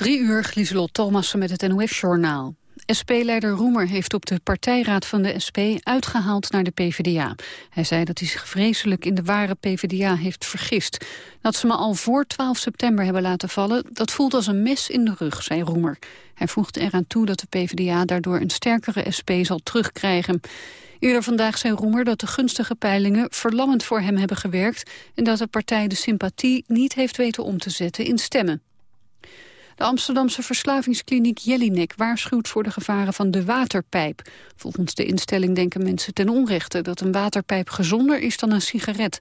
Drie uur, Lieselot Thomassen met het NOS-journaal. SP-leider Roemer heeft op de partijraad van de SP uitgehaald naar de PvdA. Hij zei dat hij zich vreselijk in de ware PvdA heeft vergist. Dat ze me al voor 12 september hebben laten vallen, dat voelt als een mes in de rug, zei Roemer. Hij voegde eraan toe dat de PvdA daardoor een sterkere SP zal terugkrijgen. Eerder vandaag zei Roemer dat de gunstige peilingen verlammend voor hem hebben gewerkt... en dat de partij de sympathie niet heeft weten om te zetten in stemmen. De Amsterdamse verslavingskliniek Jellinek waarschuwt voor de gevaren van de waterpijp. Volgens de instelling denken mensen ten onrechte dat een waterpijp gezonder is dan een sigaret.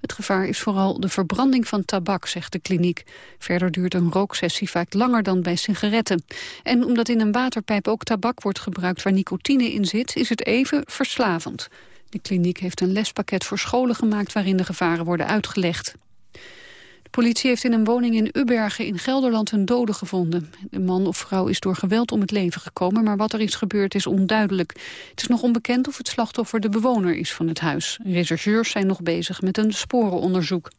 Het gevaar is vooral de verbranding van tabak, zegt de kliniek. Verder duurt een rooksessie vaak langer dan bij sigaretten. En omdat in een waterpijp ook tabak wordt gebruikt waar nicotine in zit... is het even verslavend. De kliniek heeft een lespakket voor scholen gemaakt... waarin de gevaren worden uitgelegd politie heeft in een woning in Ubbergen in Gelderland een dode gevonden. De man of vrouw is door geweld om het leven gekomen, maar wat er is gebeurd is onduidelijk. Het is nog onbekend of het slachtoffer de bewoner is van het huis. Rechercheurs zijn nog bezig met een sporenonderzoek.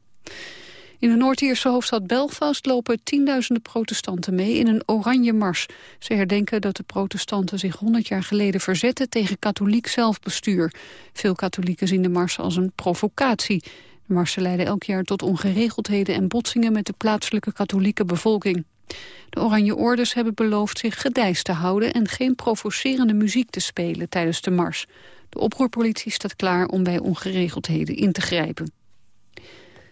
In de Noord-Ierse hoofdstad Belfast lopen tienduizenden protestanten mee in een oranje mars. Ze herdenken dat de protestanten zich 100 jaar geleden verzetten tegen katholiek zelfbestuur. Veel katholieken zien de mars als een provocatie. De marsen leiden elk jaar tot ongeregeldheden en botsingen met de plaatselijke katholieke bevolking. De Oranje Orders hebben beloofd zich gedijst te houden en geen provocerende muziek te spelen tijdens de mars. De oproerpolitie staat klaar om bij ongeregeldheden in te grijpen.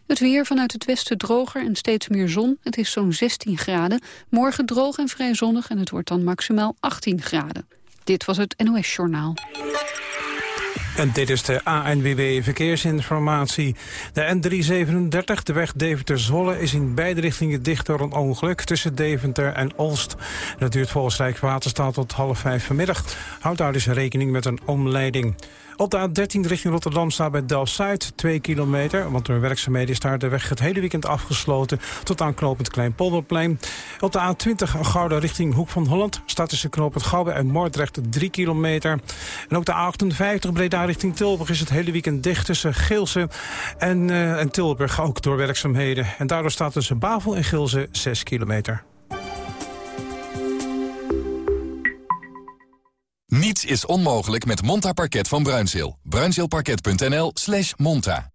Het weer vanuit het westen droger en steeds meer zon. Het is zo'n 16 graden. Morgen droog en vrij zonnig en het wordt dan maximaal 18 graden. Dit was het NOS Journaal. En dit is de ANWB Verkeersinformatie. De N337, de weg Deventer-Zwolle, is in beide richtingen dicht door een ongeluk tussen Deventer en Olst. Dat duurt volgens Rijkswaterstaat tot half vijf vanmiddag. Houd daar dus rekening met een omleiding. Op de A13 richting Rotterdam staat bij Delft-Zuid 2 kilometer. Want door werkzaamheden is daar de weg het hele weekend afgesloten... tot aan knooppunt Kleinpolderplein. Op de A20 Gouda richting Hoek van Holland... staat tussen knooppunt Gouda en Moordrecht 3 kilometer. En ook de A58 Breda richting Tilburg is het hele weekend dicht... tussen Geelse en, uh, en Tilburg, ook door werkzaamheden. En daardoor staat tussen Bavel en Geelse 6 kilometer. Niets is onmogelijk met Monta Parket van Bruinzeel. Bruinzeelparket.nl slash monta.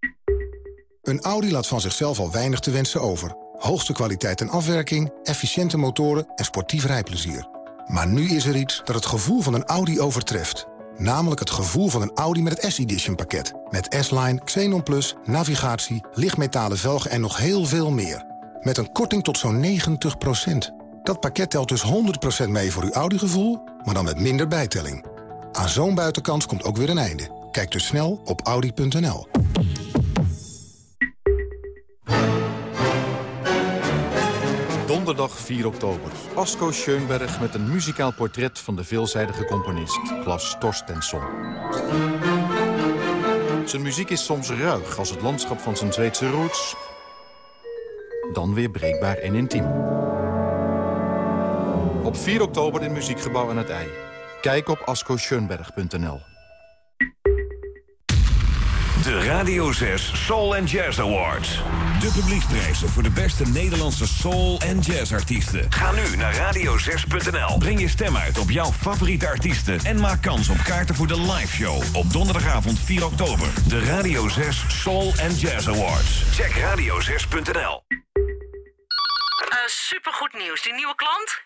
Een Audi laat van zichzelf al weinig te wensen over. Hoogste kwaliteit en afwerking, efficiënte motoren en sportief rijplezier. Maar nu is er iets dat het gevoel van een Audi overtreft. Namelijk het gevoel van een Audi met het S-Edition pakket. Met S-Line, Xenon Plus, navigatie, lichtmetalen velgen en nog heel veel meer. Met een korting tot zo'n 90 dat pakket telt dus 100% mee voor uw Audi-gevoel, maar dan met minder bijtelling. Aan zo'n buitenkans komt ook weer een einde. Kijk dus snel op Audi.nl. Donderdag 4 oktober. Asko Schoenberg met een muzikaal portret van de veelzijdige componist Klas Torstensson. Zijn muziek is soms ruig als het landschap van zijn Zweedse roots. Dan weer breekbaar en intiem. Op 4 oktober in Muziekgebouw aan het IJ. Kijk op ascoscheunberg.nl. De Radio 6 Soul and Jazz Awards. De publieksprijzen voor de beste Nederlandse soul- en jazzartiesten. Ga nu naar radio6.nl. Breng je stem uit op jouw favoriete artiesten... en maak kans op kaarten voor de live show op donderdagavond 4 oktober. De Radio 6 Soul and Jazz Awards. Check radio6.nl. Uh, supergoed nieuws. Die nieuwe klant?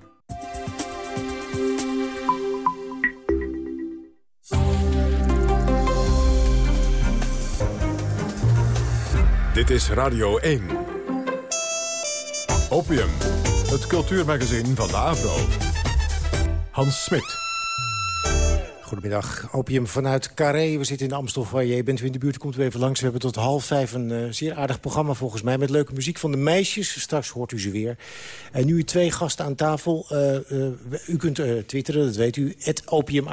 Dit is Radio 1. Opium, het cultuurmagazin van de AVRO. Hans Smit. Goedemiddag. Opium vanuit Carré. We zitten in de Amstelfoyer. Bent u in de buurt, komt u even langs. We hebben tot half vijf een uh, zeer aardig programma volgens mij... met leuke muziek van de meisjes. Straks hoort u ze weer. En nu twee gasten aan tafel. Uh, uh, u kunt twitteren, dat weet u. Het Opium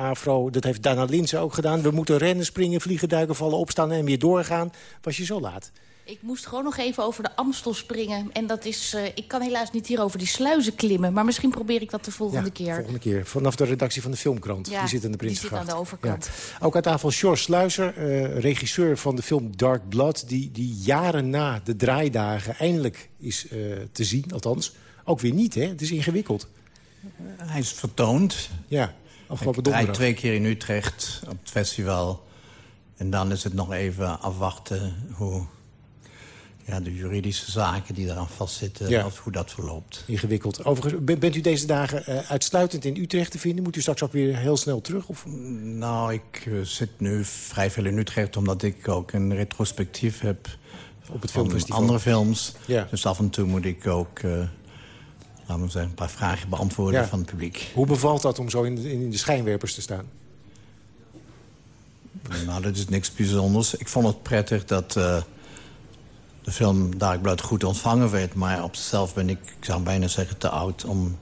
dat heeft Dana Linsen ook gedaan. We moeten rennen, springen, vliegen, duiken, vallen, opstaan en weer doorgaan. Was je zo laat? Ik moest gewoon nog even over de Amstel springen. En dat is, uh, ik kan helaas niet hier over die sluizen klimmen. Maar misschien probeer ik dat de volgende ja, keer. volgende keer. Vanaf de redactie van de Filmkrant. Ja, die zit aan de Prinsengracht. Die zit aan de overkant. Ja. Ook aan tafel George Sluizer, uh, regisseur van de film Dark Blood... die, die jaren na de draaidagen eindelijk is uh, te zien. Althans, ook weer niet, hè? Het is ingewikkeld. hij is vertoond. Ja, afgelopen donderdag. Hij twee keer in Utrecht op het festival... En dan is het nog even afwachten hoe ja, de juridische zaken die eraan vastzitten, ja. of hoe dat verloopt. Ingewikkeld. Overigens, bent u deze dagen uh, uitsluitend in Utrecht te vinden? Moet u straks ook weer heel snel terug? Of? Nou, ik uh, zit nu vrij veel in Utrecht... omdat ik ook een retrospectief heb op het filmfestival. andere films. Ja. Dus af en toe moet ik ook... Uh, laten we zeggen, een paar vragen beantwoorden ja. van het publiek. Hoe bevalt dat om zo in de, in de schijnwerpers te staan? Nou, dat is niks bijzonders. Ik vond het prettig dat de film Dark goed ontvangen werd. Maar op zichzelf ben ik, ik zou bijna zeggen, te oud om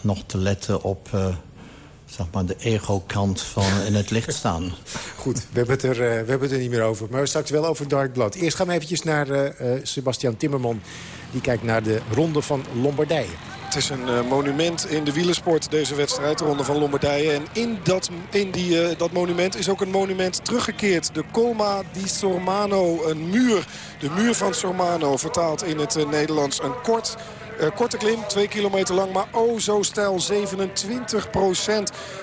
nog te letten op... Uh, zeg maar de ego-kant van in het licht staan. Goed, we hebben, het er, uh, we hebben het er niet meer over. Maar straks wel over Dark Blood. Eerst gaan we eventjes naar uh, Sebastian Timmerman. Die kijkt naar de ronde van Lombardije. Het is een uh, monument in de wielersport, deze wedstrijd, de Ronde van Lombardije. En in, dat, in die, uh, dat monument is ook een monument teruggekeerd. De Colma di Sormano, een muur. De muur van Sormano, vertaald in het uh, Nederlands. Een kort... Uh, korte klim, twee kilometer lang, maar oh zo stijl. 27%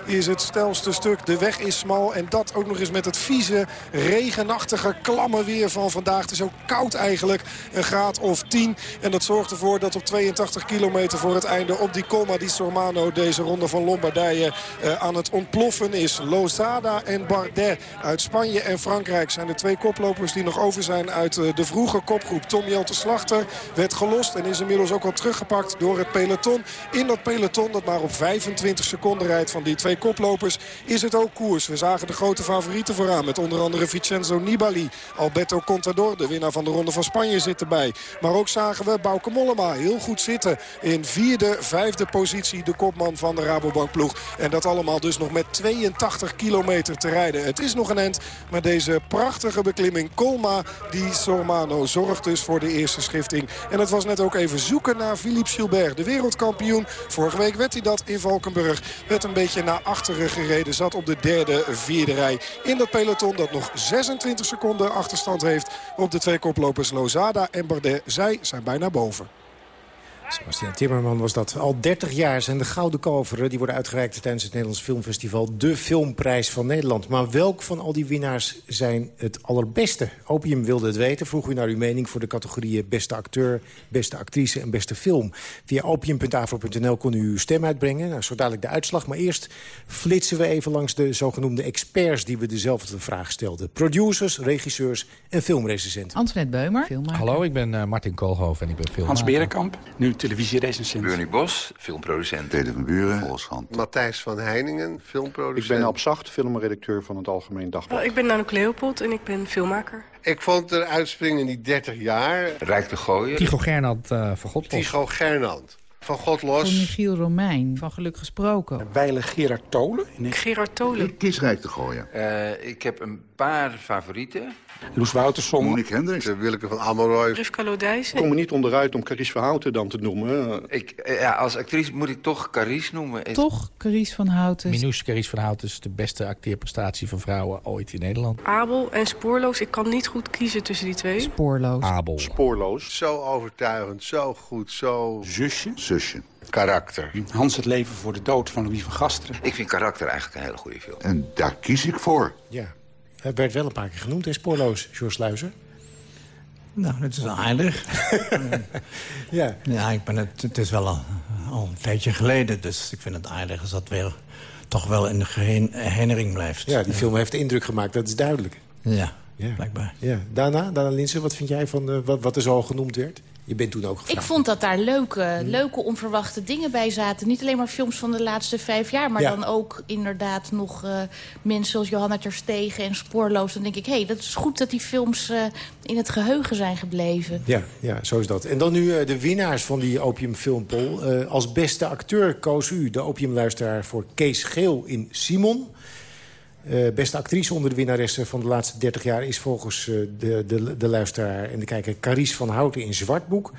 is het stelste stuk. De weg is smal en dat ook nog eens met het vieze, regenachtige, klamme weer van vandaag. Het is ook koud eigenlijk, een graad of 10. En dat zorgt ervoor dat op 82 kilometer voor het einde op die Colma di Sormano... deze ronde van Lombardije uh, aan het ontploffen is. Lozada en Bardet uit Spanje en Frankrijk zijn de twee koplopers die nog over zijn uit uh, de vroege kopgroep. Tom Jelte Slachter werd gelost en is inmiddels ook al teruggepakt door het peloton. In dat peloton dat maar op 25 seconden rijdt van die twee koplopers is het ook koers. We zagen de grote favorieten vooraan met onder andere Vincenzo Nibali. Alberto Contador, de winnaar van de Ronde van Spanje, zit erbij. Maar ook zagen we Bauke Mollema heel goed zitten. In vierde, vijfde positie de kopman van de Rabobank ploeg. En dat allemaal dus nog met 82 kilometer te rijden. Het is nog een end, maar deze prachtige beklimming Colma di Sormano zorgt dus voor de eerste schifting. En het was net ook even zoeken naar Philippe Gilbert, de wereldkampioen. Vorige week werd hij dat in Valkenburg. Werd een beetje naar achteren gereden. Zat op de derde, vierde rij. In dat peloton dat nog 26 seconden achterstand heeft op de twee koplopers Lozada en Bardet. Zij zijn bijna boven. Sebastian Timmerman was dat. Al 30 jaar zijn de Gouden Kalveren... die worden uitgereikt tijdens het Nederlands Filmfestival... de filmprijs van Nederland. Maar welk van al die winnaars zijn het allerbeste? Opium wilde het weten. Vroeg u naar uw mening voor de categorieën beste acteur... beste actrice en beste film. Via opium.afro.nl kon u uw stem uitbrengen. Nou, zo dadelijk de uitslag. Maar eerst flitsen we even langs de zogenoemde experts... die we dezelfde vraag stelden. Producers, regisseurs en filmrecensenten. Antoinette Beumer, filmmaker. Hallo, ik ben uh, Martin Koolhof en ik ben filmmaker. Hans Berenkamp, nu televisierecensent. Bernie Bos, filmproducent. Peter van Buren, Volkskrant. Matthijs van Heiningen, filmproducent. Ik ben Zacht, filmredacteur van het Algemeen Dagblad. Uh, ik ben Nanoek Leopold en ik ben filmmaker. Ik vond er uitspringen in die 30 jaar. Rijk de Gooien. Tycho Gernand uh, van Godlos. Tycho Gernand. Van God los. Van Michiel Romein, van Geluk Gesproken. Weile Gerard Tolen. Gerard Tolen. Kies Rijk te gooien. Uh, ik heb een paar favorieten. Loes Wouterson. Monique Hendricks. Willeke van Amelrooy. Rivka Lodijsen. Ik kom er niet onderuit om Carice Verhouten dan te noemen. Ik, ja, als actrice moet ik toch Carice noemen. Toch Carice van Houten. Minouche Carice van Houten is de beste acteerprestatie van vrouwen ooit in Nederland. Abel en Spoorloos. Ik kan niet goed kiezen tussen die twee. Spoorloos. Abel. Spoorloos. Zo overtuigend, zo goed, zo... Zusje. Zusje. Karakter. Hans het leven voor de dood van Louis van Gasteren. Ik vind Karakter eigenlijk een hele goede film. En daar kies ik voor. Ja. Het werd wel een paar keer genoemd, hè, Spoorloos, George Sluizer. Nou, dat is aardig. ja. Ja, ik ben het, het is wel al, al een tijdje geleden, dus ik vind het aardig als dat weer toch wel in de herinnering blijft. Ja, die film heeft indruk gemaakt, dat is duidelijk. Ja, ja. blijkbaar. Ja. Daarna, Dana Linsen, wat vind jij van uh, wat, wat er zo al genoemd werd? Je bent toen ook Ik vond dat daar leuke, leuke onverwachte dingen bij zaten. Niet alleen maar films van de laatste vijf jaar... maar Ja. dan ook inderdaad nog eh, mensen zoals Johanna Terstegen en Spoorloos. Dan denk ik, hé, hey, dat is goed dat die films eh, in het geheugen zijn gebleven. Ja, ja, zo is dat. En dan nu eh, de winnaars van die Opium Filmpol. Eh, als beste acteur koos u de Opiumluisteraar voor Kees Geel in Simon. Eh, beste actrice onder de winnaressen van de laatste 30 jaar... is volgens eh, de, de, de luisteraar en de kijker Carice van Houten in Zwartboek.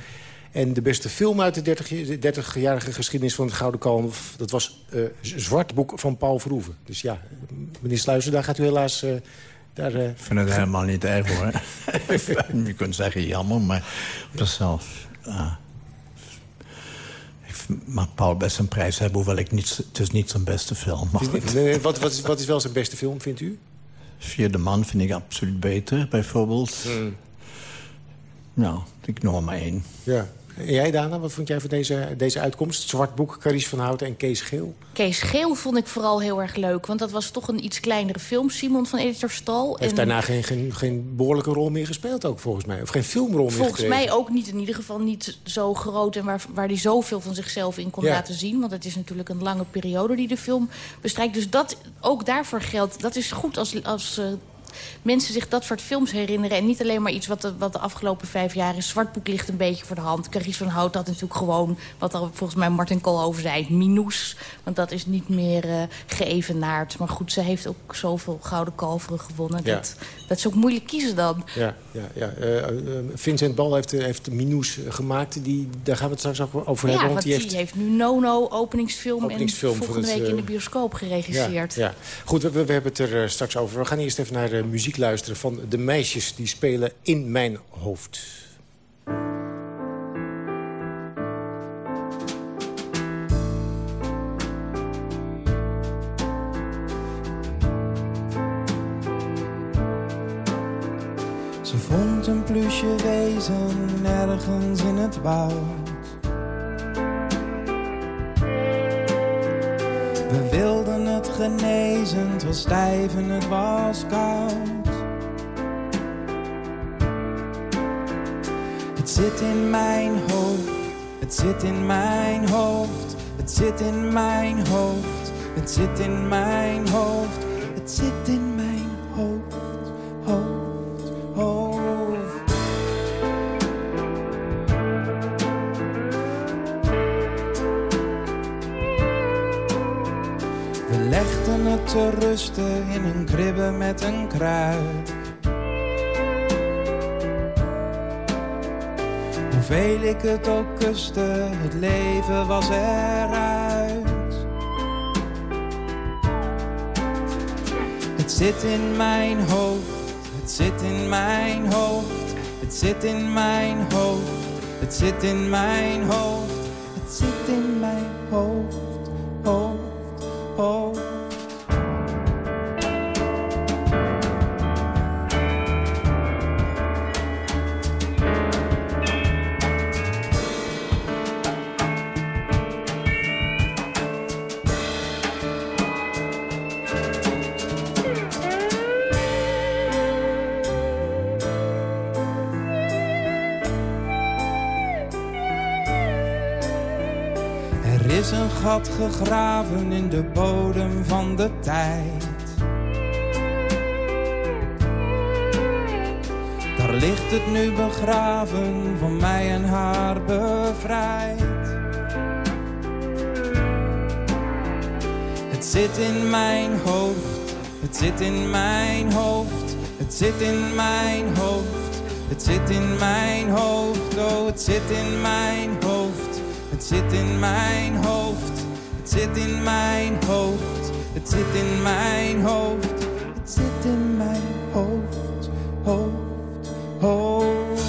En de beste film uit de 30 de 30-jarige geschiedenis van het Gouden Kalf... dat was eh, Z- Zwartboek van Paul Verhoeven. Dus ja, meneer Sluizen, daar gaat u helaas... eh, daar, eh, Ik vind het helemaal niet erg hoor. je kunt zeggen jammer, maar op zichzelf... ah. Mag Paul best een prijs hebben, hoewel ik niet, het is niet zijn beste film. Maar goed. Nee, wat, wat, is, wat is wel zijn beste film, vindt u? Vierde man vind ik absoluut beter, bijvoorbeeld. Nou, ik noem er maar één. Ja. En jij, Dana, wat vond jij van deze, deze uitkomst? Zwart boek, Carice van Houten en Kees Geel. Kees Geel vond ik vooral heel erg leuk. Want dat was toch een iets kleinere film. Simon van Editor Stal. Heeft En daarna geen, geen, geen behoorlijke rol meer gespeeld ook, volgens mij. Of geen filmrol meer Volgens mij ook niet, in ieder geval niet zo groot... en waar, waar hij zoveel van zichzelf in kon Ja. laten zien. Want het is natuurlijk een lange periode die de film bestrijkt. Dus dat, ook daarvoor geldt, dat is goed als, als eh, mensen zich dat soort films herinneren... en niet alleen maar iets wat de, wat de afgelopen vijf jaar is. Zwartboek ligt een beetje voor de hand. Carice van Hout had natuurlijk gewoon, wat al volgens mij Martin Koolhoven zei... Minoes, want dat is niet meer eh geëvenaard. Maar goed, ze heeft ook zoveel gouden kalveren gewonnen. Ja. Dat, dat is ook moeilijk kiezen dan. Ja, ja, ja. Eh, eh, Vincent Bal heeft, heeft Minoes gemaakt. Die, daar gaan we het straks ook over Ja, hebben. want die heeft... nu Nono openingsfilm, Openingsfilm en volgende het, week in de bioscoop geregisseerd. Ja, ja. Goed, we, we hebben het er straks over. We gaan eerst even naar muziek luisteren van de meisjes die spelen in mijn hoofd. Ze vond een plusje wezen ergens in het woud. Wilden het genezen, het was stijf en het was koud. Het zit in mijn hoofd, het zit in mijn hoofd, het zit in mijn hoofd, het zit in mijn hoofd, het zit in rusten in een kribbe met een kruik. Hoeveel ik het ook kuste, het leven was eruit. Het zit in mijn hoofd, het zit in mijn hoofd, het zit in mijn hoofd, het zit in mijn hoofd, gat gegraven in de bodem van de tijd. Daar ligt het nu begraven, van mij en haar bevrijd. Het zit in mijn hoofd, het zit in mijn hoofd, het zit in mijn hoofd. Het zit in mijn hoofd, oh het zit in mijn hoofd. Het zit in mijn hoofd, het zit in mijn hoofd. Het zit in mijn hoofd, het zit in mijn hoofd, hoofd, hoofd.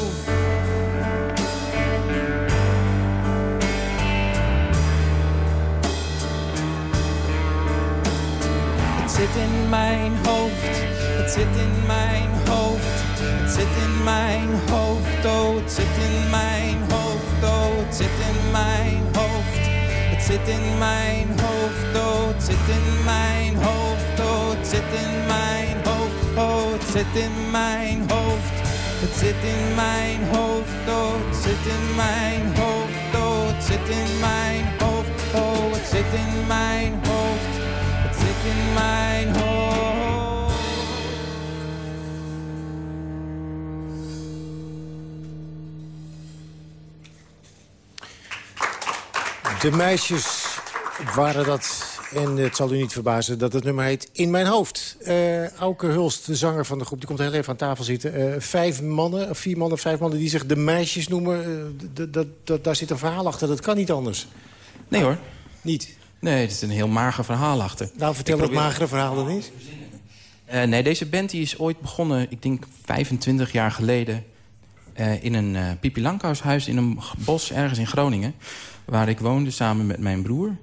Het zit in mijn hoofd, het zit in mijn hoofd. Het zit in mijn hoofd, oh, het zit in mijn hoofd, oh, het zit in zit in mijn hoofd, het zit in mijn hoofd, het zit in mijn hoofd, het zit in mijn hoofd. Het zit in mijn hoofd, het zit in mijn hoofd, het zit in mijn hoofd, oh, zit in mijn hoofd, het zit in mijn hoofd. De meisjes waren dat. En het zal u niet verbazen dat het nummer heet In Mijn Hoofd. Uh, Auke Hulst, de zanger van de groep, die komt heel even aan tafel zitten. Uh, vijf mannen, of vier mannen, vijf mannen die zich de meisjes noemen. Uh, daar zit een verhaal achter, dat kan niet anders. Nee hoor. Niet? Nee, het is een heel mager verhaal achter. Nou, vertel het magere verhaal dan eens. Nee, deze band die is ooit begonnen, ik denk 25 jaar geleden... In een Pipi Lankhuishuis in een bos ergens in Groningen. Waar ik woonde samen met mijn broer.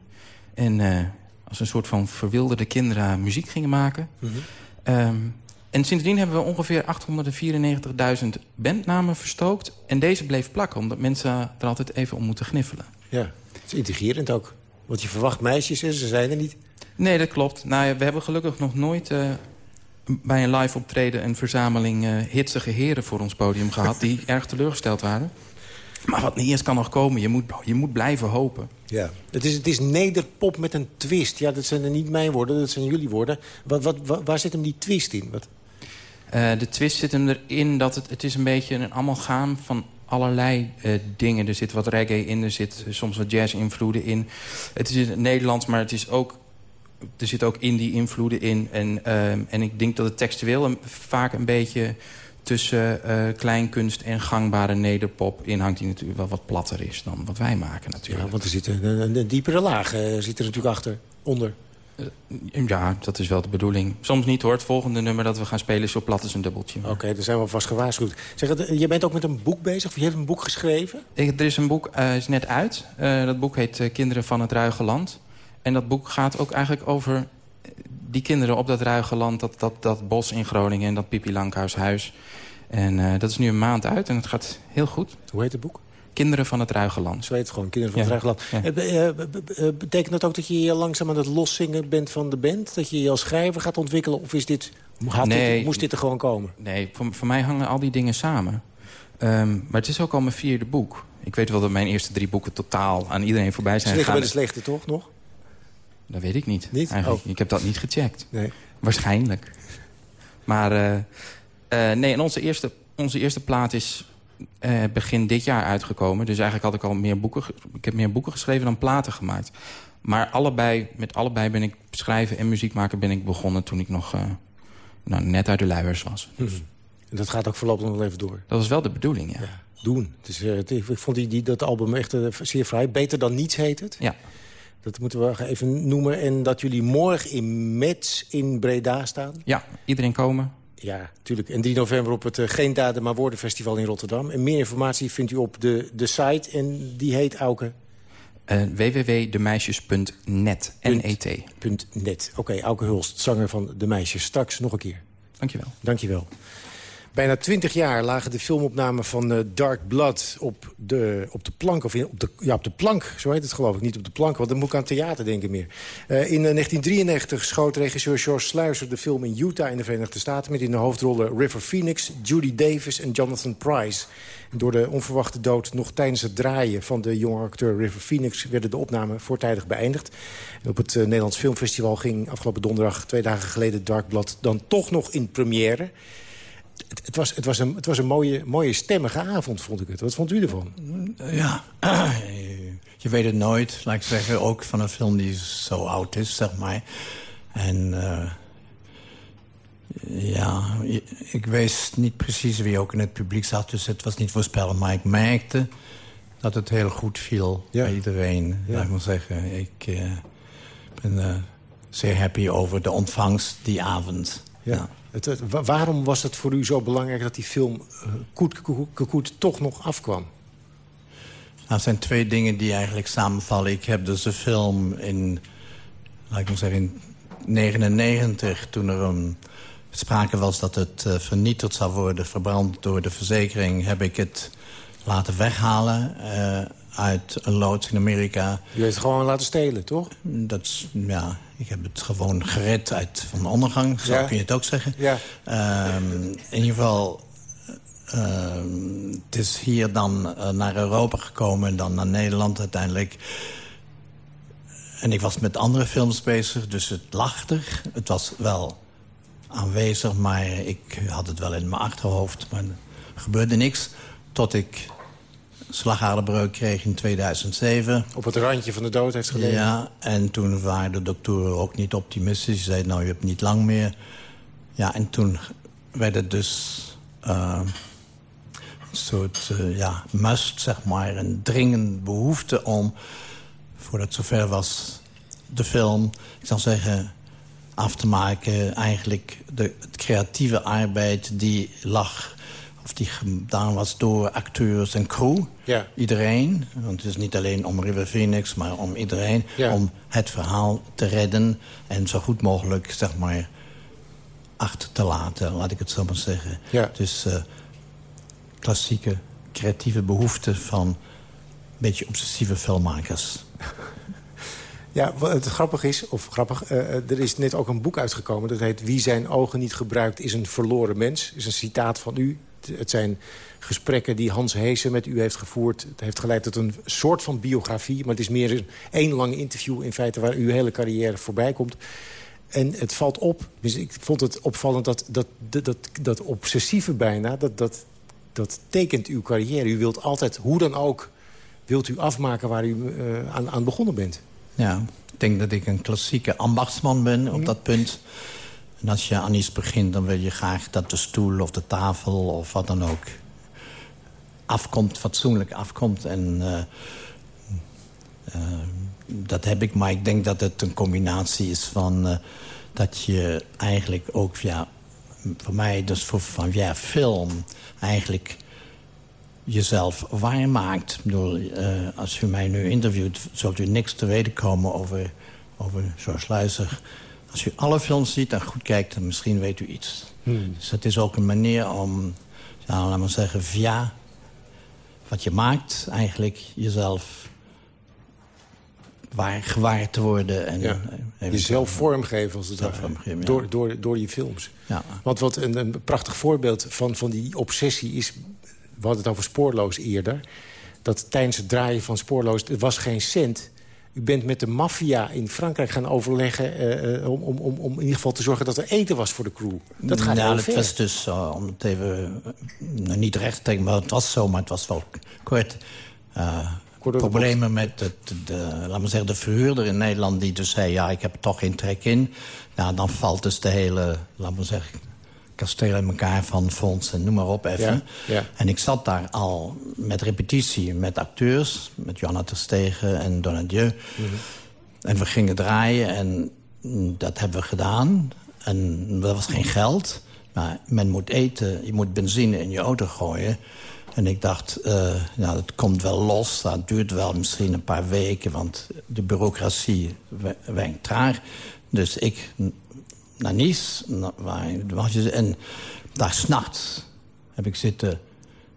En uh, als een soort van verwilderde kinderen muziek gingen maken. Mm -hmm. um, en sindsdien hebben we ongeveer 894.000 bandnamen verstookt. En deze bleef plakken, omdat mensen er altijd even om moeten gniffelen. Ja, het is integrerend ook. Want je verwacht meisjes en ze zijn er niet. Nee, dat klopt. Nou, ja, we hebben gelukkig nog nooit uh, bij een live optreden... een verzameling uh, hitsige heren voor ons podium gehad... die erg teleurgesteld waren. Maar wat niet eens kan nog komen, je moet, je moet blijven hopen. Ja, het is, het is nederpop met een twist. Ja, dat zijn er niet mijn woorden, dat zijn jullie woorden. Wat, wat, wat waar zit hem die twist in? Wat? Uh, de twist zit hem erin dat het, het is een beetje een amalgaam van allerlei uh, dingen. Er zit wat reggae in, er zit soms wat jazz-invloeden in. Het is in het Nederlands, maar het is ook, er zit ook indie-invloeden in. En, uh, en ik denk dat het textueel vaak een beetje tussen uh, kleinkunst en gangbare nederpop inhangt... die natuurlijk wel wat platter is dan wat wij maken natuurlijk. Ja, want er zit een, een, een diepere laag uh, zit er natuurlijk achter, onder. Uh, ja, dat is wel de bedoeling. Soms niet hoor. Het volgende nummer dat we gaan spelen is zo plat als een dubbeltje. Oké, okay, daar zijn we vast gewaarschuwd. Zeg, je bent ook met een boek bezig? Of je hebt een boek geschreven? Ik, er is een boek, is net uit. Dat boek heet Kinderen van het Ruige Land. En dat boek gaat ook eigenlijk over die kinderen op dat ruige land... dat, dat, dat bos in Groningen en dat Pipi Lankhuishuis. En uh, dat is nu een maand uit en het gaat heel goed. Hoe heet het boek? Kinderen van het Ruige Land. Zo heet het gewoon, Kinderen van ja. het Ruige Land. Ja. Uh, uh, betekent dat ook dat je langzaam aan het loszingen bent van de band? Dat je je als schrijver gaat ontwikkelen? Of is dit, nee, dit, moest dit er gewoon komen? Nee, voor, voor mij hangen al die dingen samen. Um, maar het is ook al mijn vierde boek. Ik weet wel dat mijn eerste drie boeken totaal aan iedereen voorbij zijn Ze liggen bij de slechte, toch, nog? Dat weet ik niet. Niet? Eigenlijk. Oh. Ik heb dat niet gecheckt. Nee. Waarschijnlijk. Maar uh, uh, nee, en onze eerste, onze eerste plaat is uh, begin dit jaar uitgekomen. Dus eigenlijk had ik al meer boeken... Ik heb meer boeken geschreven dan platen gemaakt. Maar allebei, met allebei ben ik schrijven en muziek maken ben ik begonnen... toen ik nog nou, net uit de luiers was. Dus. Hmm. En dat gaat ook voorlopig nog even door? Dat was wel de bedoeling, ja. ja doen. Het, ik vond die, die, dat album echt zeer vrij. Beter dan niets heet het. Ja. Dat moeten we even noemen. En dat jullie morgen in Metz in Breda staan. Ja, iedereen komen. Ja, natuurlijk. En 3 november op het uh, Geen Daden Maar Woorden Festival in Rotterdam. En meer informatie vindt u op de, de site. En die heet Auke? Uh, www.demeisjes.net. N-E-T. Net. Oké, okay, Auke Hulst, zanger van De Meisjes. Straks nog een keer. Dankjewel. Dankjewel. Bijna twintig jaar lagen de filmopnamen van uh, Dark Blood op de, op de plank. Of op, de, ja, op de plank, zo heet het geloof ik. Niet op de plank, want dan moet ik aan theater denken meer. Uh, in uh, 1993 schoot regisseur George Sluizer de film in Utah in de Verenigde Staten... met in de hoofdrollen River Phoenix, Judy Davis en Jonathan Price. Door de onverwachte dood nog tijdens het draaien van de jonge acteur River Phoenix... werden de opnamen voortijdig beëindigd. Op het Nederlands Filmfestival ging afgelopen donderdag... twee dagen geleden Dark Blood dan toch nog in première... Het, het, was, het, was een, het was een mooie, mooie stemmige avond, vond ik het. Wat vond u ervan? Ja, je weet het nooit. Laat ik zeggen, ook van een film die zo oud is, zeg maar. En uh, ja, ik wist niet precies wie ook in het publiek zat. Dus het was niet voorspellen. Maar ik merkte dat het heel goed viel ja. bij iedereen. Ja. Laat ik maar zeggen, ik uh, ben uh, zeer happy over de ontvangst die avond. ja. ja. Waarom was het voor u zo belangrijk dat die film uh, koet, toch nog afkwam? Nou, zijn twee dingen die eigenlijk samenvallen. Ik heb dus de film in, laat ik maar zeggen, in 99, toen er een sprake was dat het uh, vernietigd zou worden, verbrand door de verzekering, heb ik het laten weghalen uh, uit een loods in Amerika. Je heeft het gewoon laten stelen, toch? Dat is, ja, ik heb het gewoon gered uit van de ondergang, zo Ja. kun je het ook zeggen. Ja. Ehm, in ieder geval, eh, het is hier dan eh, naar Europa gekomen en dan naar Nederland uiteindelijk. En ik was met andere films bezig, dus het lag er. Het was wel aanwezig, maar ik had het wel in mijn achterhoofd. Maar er gebeurde niks tot ik slagaderbreuk kreeg in 2007. Op het randje van de dood heeft gelegen. Ja, en toen waren de doktoren ook niet optimistisch. Ze zeiden, nou, je hebt niet lang meer. Ja, en toen werd het dus uh, een soort uh, ja, must, zeg maar. Een dringend behoefte om, voordat het zover was, de film... ik zal zeggen, af te maken. Eigenlijk de het creatieve arbeid die lag of die gedaan was door acteurs en crew. Ja. Iedereen. Want het is niet alleen om River Phoenix, maar om iedereen. Om het verhaal te redden en zo goed mogelijk, zeg maar, achter te laten. Laat ik het zo maar zeggen. Ja. Dus uh, klassieke creatieve behoeften van een beetje obsessieve filmmakers. Ja, wat het grappig is, of grappig, uh, er is net ook een boek uitgekomen... dat heet Wie zijn ogen niet gebruikt is een verloren mens. is een citaat van u. Het zijn gesprekken die Hans Heesen met u heeft gevoerd. Het heeft geleid tot een soort van biografie... maar het is meer een één lang interview in feite... waar uw hele carrière voorbij komt. En het valt op, dus ik vond het opvallend dat dat, dat, dat, dat obsessieve bijna... Dat, dat, dat tekent uw carrière. U wilt altijd, hoe dan ook, wilt u afmaken waar u uh, aan, aan begonnen bent. Ja, ik denk dat ik een klassieke ambachtsman ben op dat punt. En als je aan iets begint, dan wil je graag dat de stoel of de tafel of wat dan ook afkomt, fatsoenlijk afkomt. En uh, uh, dat heb ik, maar ik denk dat het een combinatie is van uh, dat je eigenlijk ook via, voor mij dus van via film eigenlijk jezelf waarmaakt. Ik bedoel, als u mij nu interviewt, zult u niks te weten komen over, over George Luizer. Als u alle films ziet en goed kijkt, dan misschien weet u iets. Hmm. Dus het is ook een manier om, ja, laten we zeggen, via wat je maakt... eigenlijk jezelf waar, gewaar te worden. En, ja. Jezelf vormgeven, als het ware. Ja. Door, door, door je films. Ja. Want wat een, een prachtig voorbeeld van, van die obsessie is... we hadden het over Spoorloos eerder... dat tijdens het draaien van Spoorloos, er was geen cent... U bent met de maffia in Frankrijk gaan overleggen... Uh, om, om, om, om in ieder geval te zorgen dat er eten was voor de crew. Dat gaat nou, ver. was dus, uh, om het even... Niet recht te denken, maar het was zo, maar het was wel kort... problemen met het, de, laat maar zeggen, de verhuurder in Nederland... die dus zei, ja, ik heb er toch geen trek in. Nou, dan valt dus de hele, laat maar zeggen kasteel in elkaar van fonds en noem maar op even. Ja, ja. En ik zat daar al met repetitie met acteurs... met Johanna Terstegen en Donadieu. Mm Mhm. -hmm. En we gingen draaien en dat hebben we gedaan. En er was geen geld. Maar men moet eten, je moet benzine in je auto gooien. En ik dacht, uh, nou, het komt wel los. Dat duurt wel misschien een paar weken, want de bureaucratie werkt traag. Dus ik naar Nice. En daar s'nachts heb ik zitten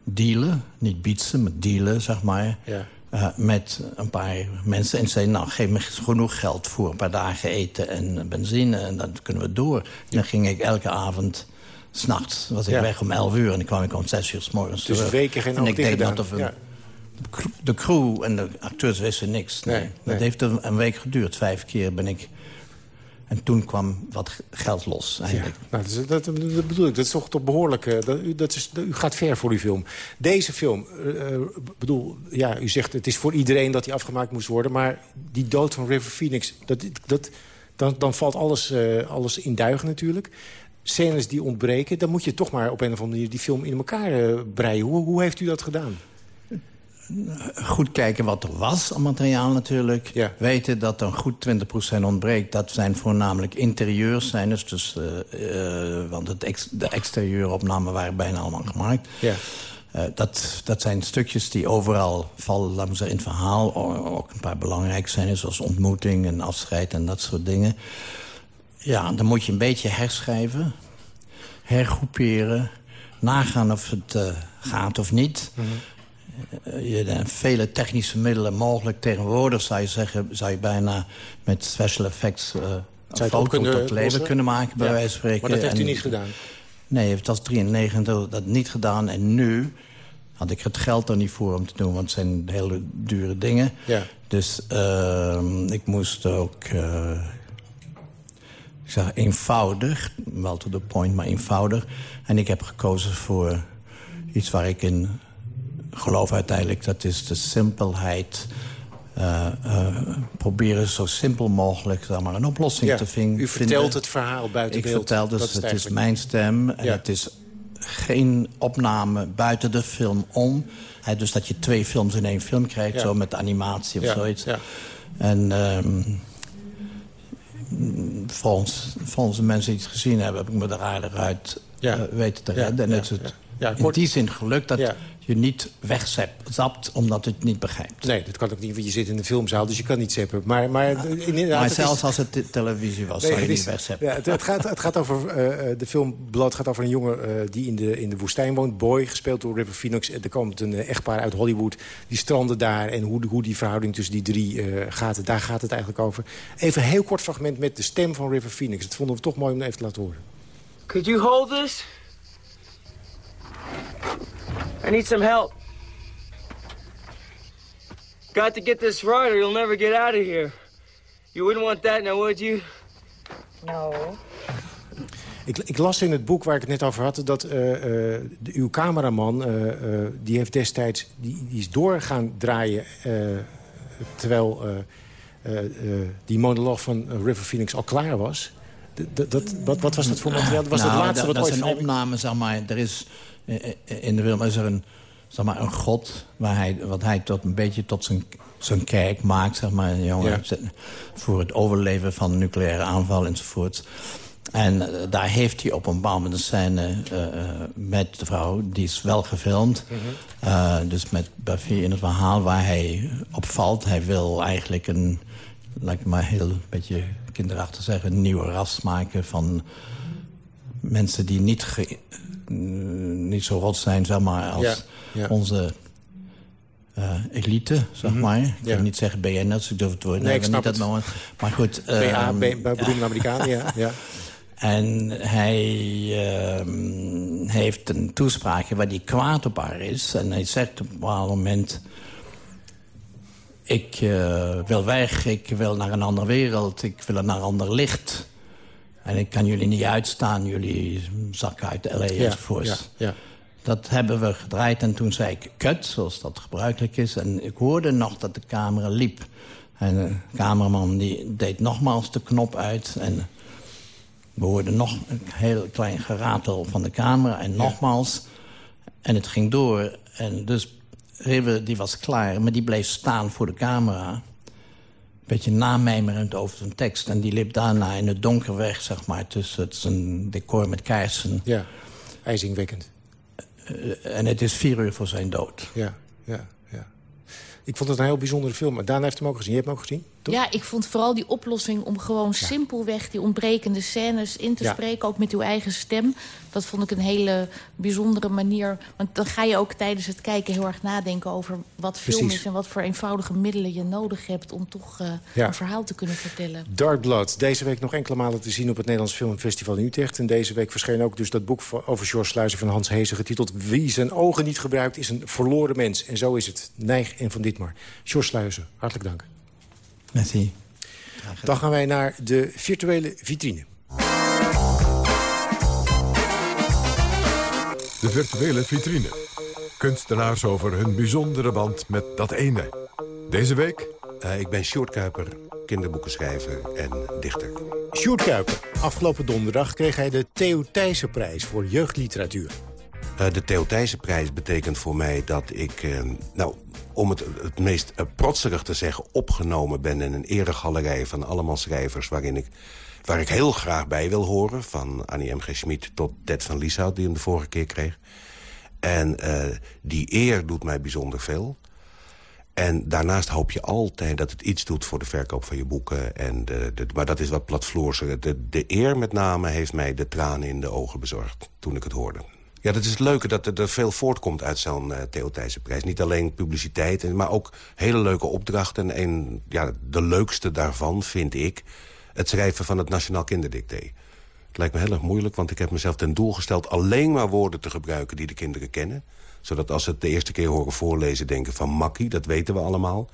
dealen. Niet bietsen, maar dealen, zeg maar. Ja. Uh, met een paar mensen. En zeiden, nou, geef me genoeg geld voor een paar dagen eten en benzine. En dan kunnen we door. Dan ging ik elke avond... S'nachts was ik Ja. weg om 11 uur en dan kwam ik om 6 uur s morgens Dus terug. weken geen En ik deed dat of gedaan. een, Ja. de crew en de acteurs wisten niks. Nee. Nee, Dat nee. heeft een week geduurd. Vijf keer ben ik... En toen kwam wat geld los, eigenlijk. Nou, dat, dat, bedoel ik. Dat is toch, toch behoorlijk... eh, Dat, u- dat u gaat ver voor die film. Deze film, eh, eh, bedoel, ja, u zegt het is voor iedereen dat die afgemaakt moest worden. Maar die dood van River Phoenix, dat, dat, dan, dan valt alles, alles in duigen natuurlijk. Scènes die ontbreken, dan moet je toch maar op een of andere manier die film in elkaar breien. Hoe, hoe heeft u dat gedaan? Goed kijken wat er was aan materiaal natuurlijk. Ja. Weten dat er goed 20% ontbreekt. Dat zijn voornamelijk interieurscènes. Dus, eh, eh, want het ex de exterieuropnamen waren bijna allemaal gemaakt. Ja. Eh, dat, dat zijn stukjes die overal vallen, laten we zeggen, in het verhaal. Ook een paar belangrijke scènes, zoals ontmoeting en afscheid en dat soort dingen. Ja, dan moet je een beetje herschrijven, hergroeperen, nagaan of het gaat of niet. Eh, je hebt vele technische middelen mogelijk. Tegenwoordig zou je zeggen, zou je bijna met special effects... eh een foto kunnen tot leven kunnen maken, bij Ja, wijze van spreken. Maar dat heeft u En- niet gedaan. Nee, het was 93 dat niet gedaan. En nu had ik het geld er niet voor om te doen. Want het zijn hele dure dingen. Ja. Dus uh, ik moest ook... Uh, ik zeg eenvoudig, wel to the point, maar eenvoudig. En ik heb gekozen voor iets waar ik in geloof uiteindelijk. Dat is de simpelheid uh, uh, proberen zo simpel mogelijk zeg maar, een oplossing ja, te vinden. U vertelt het verhaal buiten Ik beeld. vertel dus, Dat het eigenlijk. is mijn stem en Ja. het is geen opname buiten de film om. Dus dat je twee films in één film krijgt, Ja. zo met animatie of zoiets. En ehm, volgens, volgens de mensen die het gezien hebben... heb ik me er aardig uit eh, weten te redden. En het is het in die zin gelukt dat. Je niet wegzapt omdat het niet begrijpt. Nee, dat kan ook niet, want je zit in de filmzaal, dus je kan niet zappen. Maar, maar, inderdaad, maar het zelfs is- als het te- televisie was, Nee, zou je het niet wegzappen. ja, het, het gaat, het gaat over, eh, eh, de film Blood gaat over een jongen eh, die in de, in de woestijn woont. Boy, gespeeld door River Phoenix. Er komt een echtpaar uit Hollywood, die stranden daar. En hoe, hoe die verhouding tussen die drie eh, gaat, daar gaat het eigenlijk over. Even een heel kort fragment met de stem van River Phoenix. Dat vonden we toch mooi om even te laten horen. Could you hold this? I need some help. Got to get this right or you'll never get out of here. You wouldn't want that now, would you? No. Ik, ik las in het boek waar ik het net over had... dat eh, eh, de- uw cameraman, eh, eh, die heeft destijds... Die, die is door gaan draaien... eh, terwijl eh, eh, eh, die monoloog van River Phoenix al klaar was. D- d- dat, wat, wat was dat voor materiaal? Dat was Nou, het laatste dat, wat dat ooit is een van hem- opname, zeg maar. Er is, eh, eh, in de film is er een, zeg maar, een god... Waar hij, wat hij tot, een beetje tot zijn, zijn kerk maakt, zeg maar. een Jongen, Ja. Voor het overleven van een nucleaire aanval enzovoort. En eh, daar heeft hij op een bepaald moment een scène met de vrouw. Die is wel gefilmd. Eh, dus met Buffy in het verhaal waar hij opvalt. Hij wil eigenlijk een, ik maar heel beetje kinderachtig zeggen... een nieuwe ras maken van mensen die niet, ge- eh, niet zo rot zijn zeg maar, als Ja, ja. onze eh, elite, zeg Mhm, maar. Ik ja. wil niet zeggen BN'ers, ik durf het woord Nee, ik snap niet het. mond. Maar goed. BA, ehm, bij beroemde Amerikanen, ja. ja. En hij ehm, heeft een toespraak waar hij kwaad op haar is. En hij zegt op een bepaald moment... Ik eh, wil weg, ik wil naar een andere wereld, ik wil naar een ander licht. En ik kan jullie niet uitstaan, jullie zakken uit de LA Ja, enzovoorts. ja, ja. Dat hebben we gedraaid en toen zei ik kut, zoals dat gebruikelijk is. En ik hoorde nog dat de camera liep. En de cameraman die deed nogmaals de knop uit. En we hoorden nog een heel klein geratel van de camera. En nogmaals. En het ging door. En dus River die was klaar, maar die bleef staan voor de camera. Een beetje namijmerend over zijn tekst. En die liep daarna in het donker weg, zeg maar. Tussen het zijn decor met kaarsen. Ja, ijzingwekkend. Eh, en het is vier uur voor zijn dood. Ja, ja, ja. Ik vond het een heel bijzondere film. Daan heeft hem ook gezien. Je hebt hem ook gezien? toch? Ja, ik vond vooral die oplossing om gewoon simpelweg... die ontbrekende scènes in te Ja. spreken, ook met uw eigen stem. Dat vond ik een hele bijzondere manier. Want dan ga je ook tijdens het kijken heel erg nadenken over wat film Precies. is... en wat voor eenvoudige middelen je nodig hebt om toch eh, Ja. een verhaal te kunnen vertellen. Dark Blood, deze week nog enkele malen te zien op het Nederlands Filmfestival in Utrecht. En deze week verscheen ook dus dat boek over George Sluizen van Hans Hezen... getiteld Wie zijn ogen niet gebruikt is een verloren mens. En zo is het. Neig en Van Ditmar. George Sluizen, hartelijk dank. Merci. Dan gaan wij naar de virtuele vitrine. De virtuele vitrine. Kunstenaars over hun bijzondere band met dat ene. Deze week... Eh, ik ben Sjoerd Kuiper, kinderboekenschrijver en dichter. Sjoerd Kuiper, afgelopen donderdag kreeg hij de Theo Thijssenprijs voor jeugdliteratuur. Eh, de Theo Thijssenprijs betekent voor mij dat ik... eh, nou, om het het meest protserig te zeggen... opgenomen ben in een eregalerij van allemaal schrijvers... waarin ik, waar ik heel graag bij wil horen. Van Annie M. G. Schmid tot Ted van Lieshout, die hem de vorige keer kreeg. En eh, die eer doet mij bijzonder veel. En daarnaast hoop je altijd dat het iets doet voor de verkoop van je boeken. En de, maar dat is wat platvloerser. De, de eer met name heeft mij de tranen in de ogen bezorgd toen ik het hoorde. Ja, dat is het leuke, dat er, veel voortkomt uit zo'n uh, Theo Thijssenprijs. Niet alleen publiciteit, maar ook hele leuke opdrachten. En ja, de leukste daarvan vind ik het schrijven van het Nationaal Kinderdicté. Het lijkt me heel erg moeilijk, want ik heb mezelf ten doel gesteld... alleen maar woorden te gebruiken die de kinderen kennen. Zodat als ze het de eerste keer horen voorlezen... denken van makkie, dat weten we allemaal.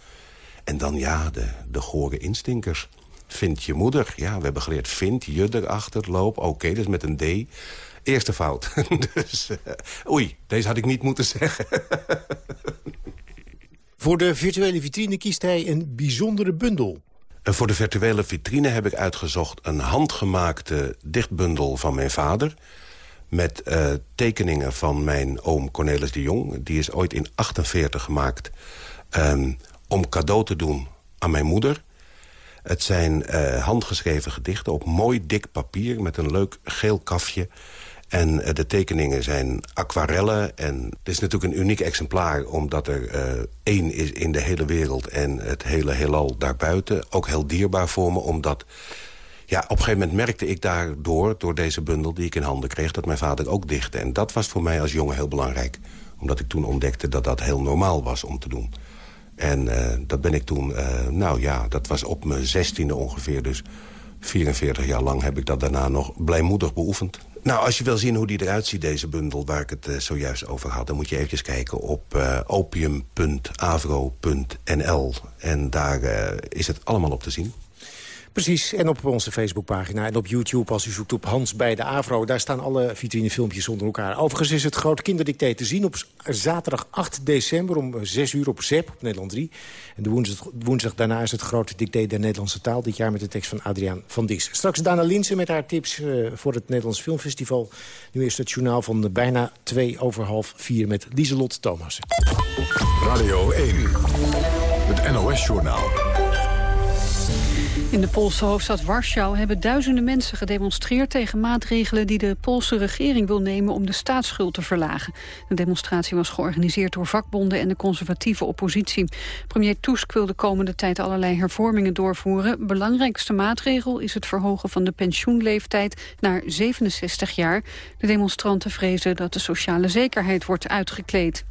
En dan ja, de, de gore instinkers. Vind je moeder. Ja, we hebben geleerd vind je erachter, loop. Oké, dus met een D. Eerste fout. dus, uh, oei, deze had ik niet moeten zeggen. Voor de virtuele vitrine kiest hij een bijzondere bundel. En voor de virtuele vitrine heb ik uitgezocht... een handgemaakte dichtbundel van mijn vader... met uh, tekeningen van mijn oom Cornelis de Jong. Die is ooit in 48 gemaakt um, om cadeau te doen aan mijn moeder. Het zijn uh, handgeschreven gedichten op mooi dik papier... met een leuk geel kafje... En uh, de tekeningen zijn aquarellen. En het is natuurlijk een uniek exemplaar... omdat er uh, één is in de hele wereld en het hele heelal daarbuiten. Ook heel dierbaar voor me, omdat... Ja, op een gegeven moment merkte ik daardoor, door deze bundel die ik in handen kreeg... dat mijn vader ook dichtte. En dat was voor mij als jongen heel belangrijk. Omdat ik toen ontdekte dat dat heel normaal was om te doen. En uh, dat ben ik toen, nou ja, dat was op mijn zestiende ongeveer. Dus 44 jaar lang heb ik dat daarna nog blijmoedig beoefend. Nou, als je wil zien hoe die eruit ziet, deze bundel... waar ik het uh, zojuist over had... dan moet je eventjes kijken op uh, opium.avro.nl. En daar uh, is het allemaal op te zien. Precies, en op onze Facebookpagina en op YouTube... als u zoekt op Hans bij de Avro, daar staan alle vitrinefilmpjes onder elkaar. Overigens is het groot kinderdicté te zien op zaterdag 8 december... om 6 uur op ZEP, op Nederland 3. En de woensdag, daarna is het grote dicté der Nederlandse taal... dit jaar met de tekst van Adriaan van Dis. Straks Dana Linsen met haar tips uh, voor het Nederlands Filmfestival. Nu is het journaal van bijna 2 over half 4 met Lieselot Thomas. Radio 1, het NOS-journaal. In de Poolse hoofdstad Warschau hebben duizenden mensen gedemonstreerd tegen maatregelen die de Poolse regering wil nemen om de staatsschuld te verlagen. De demonstratie was georganiseerd door vakbonden en de conservatieve oppositie. Premier Tusk wil de komende tijd allerlei hervormingen doorvoeren. Belangrijkste maatregel is het verhogen van de pensioenleeftijd naar 67 jaar. De demonstranten vrezen dat de sociale zekerheid wordt uitgekleed.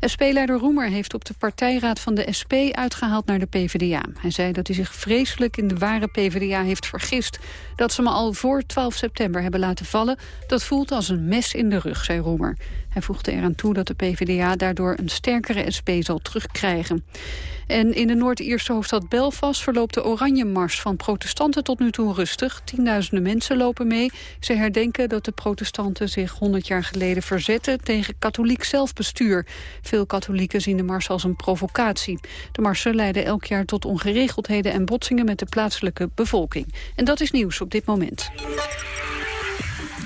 SP-leider Roemer heeft op de partijraad van de SP uitgehaald naar de PvdA. Hij zei dat hij zich vreselijk in de ware PvdA heeft vergist. Dat ze me al voor 12 september hebben laten vallen, dat voelt als een mes in de rug, zei Roemer. Hij voegde eraan toe dat de PvdA daardoor een sterkere SP zal terugkrijgen. En in de Noord-Ierse hoofdstad Belfast verloopt de Oranje Mars van protestanten tot nu toe rustig. Tienduizenden mensen lopen mee. Ze herdenken dat de protestanten zich 100 jaar geleden verzetten tegen katholiek zelfbestuur. Veel katholieken zien de mars als een provocatie. De marsen leiden elk jaar tot ongeregeldheden en botsingen met de plaatselijke bevolking. En dat is nieuws op dit moment.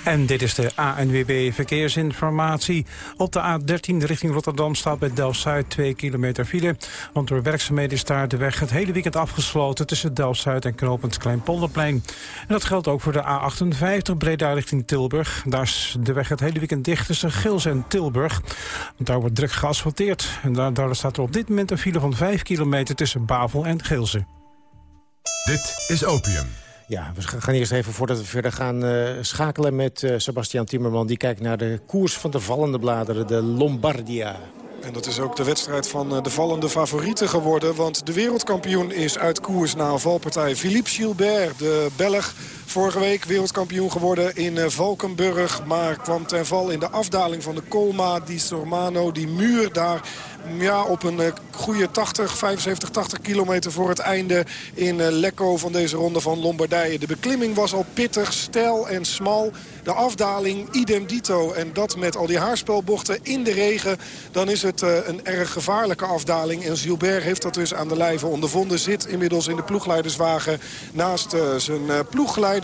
En dit is de ANWB Verkeersinformatie. Op de A13 richting Rotterdam staat bij Delft-Zuid 2 kilometer file. Want door werkzaamheden is daar de weg het hele weekend afgesloten... tussen Delft-Zuid en knooppunt Kleinpolderplein. En dat geldt ook voor de A58 Breda richting Tilburg. Daar is de weg het hele weekend dicht tussen Gils en Tilburg. Want daar wordt druk geasfalteerd. En daar, staat er op dit moment een file van 5 kilometer tussen Bavel en Gilze. Dit is Opium. Ja, we gaan eerst even voordat we verder gaan uh, schakelen met uh, Sebastian Timmerman. Die kijkt naar de koers van de vallende bladeren, de Lombardia. En dat is ook de wedstrijd van de vallende favorieten geworden. Want de wereldkampioen is uit koers na een valpartij. Philippe Gilbert, de Belg, vorige week wereldkampioen geworden in Valkenburg. Maar kwam ten val in de afdaling van de Colma di Sormano. Die muur daar ja, op een goede 80, 75, 80 kilometer voor het einde in Lecco van deze ronde van Lombardije. De beklimming was al pittig, stijl en smal. De afdaling idem dito. En dat met al die haarspelbochten in de regen. Dan is het een erg gevaarlijke afdaling. En Gilbert heeft dat dus aan de lijve ondervonden. Zit inmiddels in de ploegleiderswagen naast zijn ploegleider.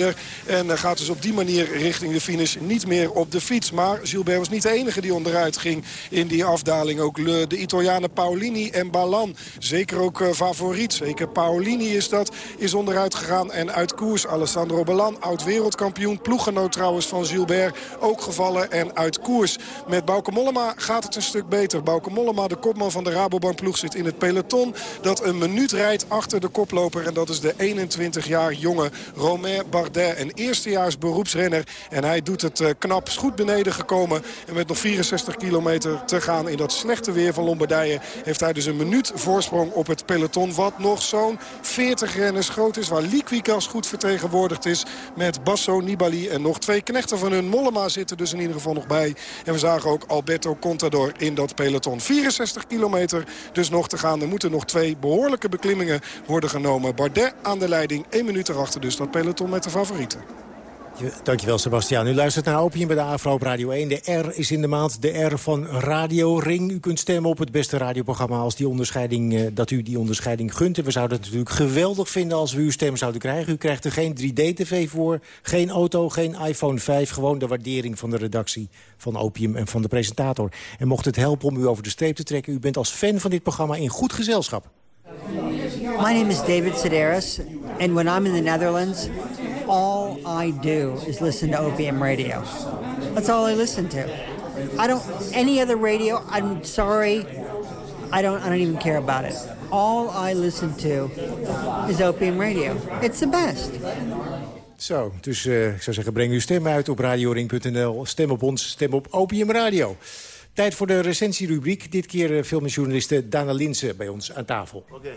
En gaat dus op die manier richting de finish niet meer op de fiets. Maar Gilbert was niet de enige die onderuit ging in die afdaling. Ook de Italianen Paolini en Balan. Zeker ook uh, favoriet. Zeker Paolini is dat. Is onderuit gegaan en uit koers. Alessandro Balan, oud-wereldkampioen. Ploeggenoot trouwens van Gilbert. Ook gevallen en uit koers. Met Bauke Mollema gaat het een stuk beter. Bauke Mollema, de kopman van de Rabobank ploeg, zit in het peloton. Dat een minuut rijdt achter de koploper. En dat is de 21 jaar jonge Romain Bardet, een eerstejaars beroepsrenner. En hij doet het eh, knap. Goed beneden gekomen. En met nog 64 kilometer te gaan in dat slechte weer van Lombardije... heeft hij dus een minuut voorsprong op het peloton. Wat nog zo'n 40 renners groot is. Waar Liquikas goed vertegenwoordigd is. Met Basso, Nibali en nog twee knechten van hun. Mollema zitten dus in ieder geval nog bij. En we zagen ook Alberto Contador in dat peloton. 64 kilometer dus nog te gaan. Er moeten nog twee behoorlijke beklimmingen worden genomen. Bardet aan de leiding. 1 minuut erachter dus dat peloton met de favorieten. Dankjewel, Sebastian. U luistert naar Opium bij de Afro op Radio 1. De R is in de maand de R van Radio Ring. U kunt stemmen op het beste radioprogramma als die onderscheiding, eh, dat u die onderscheiding gunt. En we zouden het natuurlijk geweldig vinden als we uw stem zouden krijgen. U krijgt er geen 3D-tv voor, geen auto, geen iPhone 5. Gewoon de waardering van de redactie van Opium en van de presentator. En mocht het helpen om u over de streep te trekken... u bent als fan van dit programma in goed gezelschap. My name is David Sedaris, and when I'm in the Netherlands, all I do is listen to Opium Radio. That's all I listen to. I don't any other radio. I'm sorry, I don't. I don't even care about it. All I listen to is Opium Radio. It's the best. Zo, dus uh, ik zou zeggen, breng uw stem uit op radioring.nl. Stem op ons, stem op Opium Radio. Tijd voor de recensierubriek. Dit keer uh, filmjournaliste Dana Linsen bij ons aan tafel. Okay.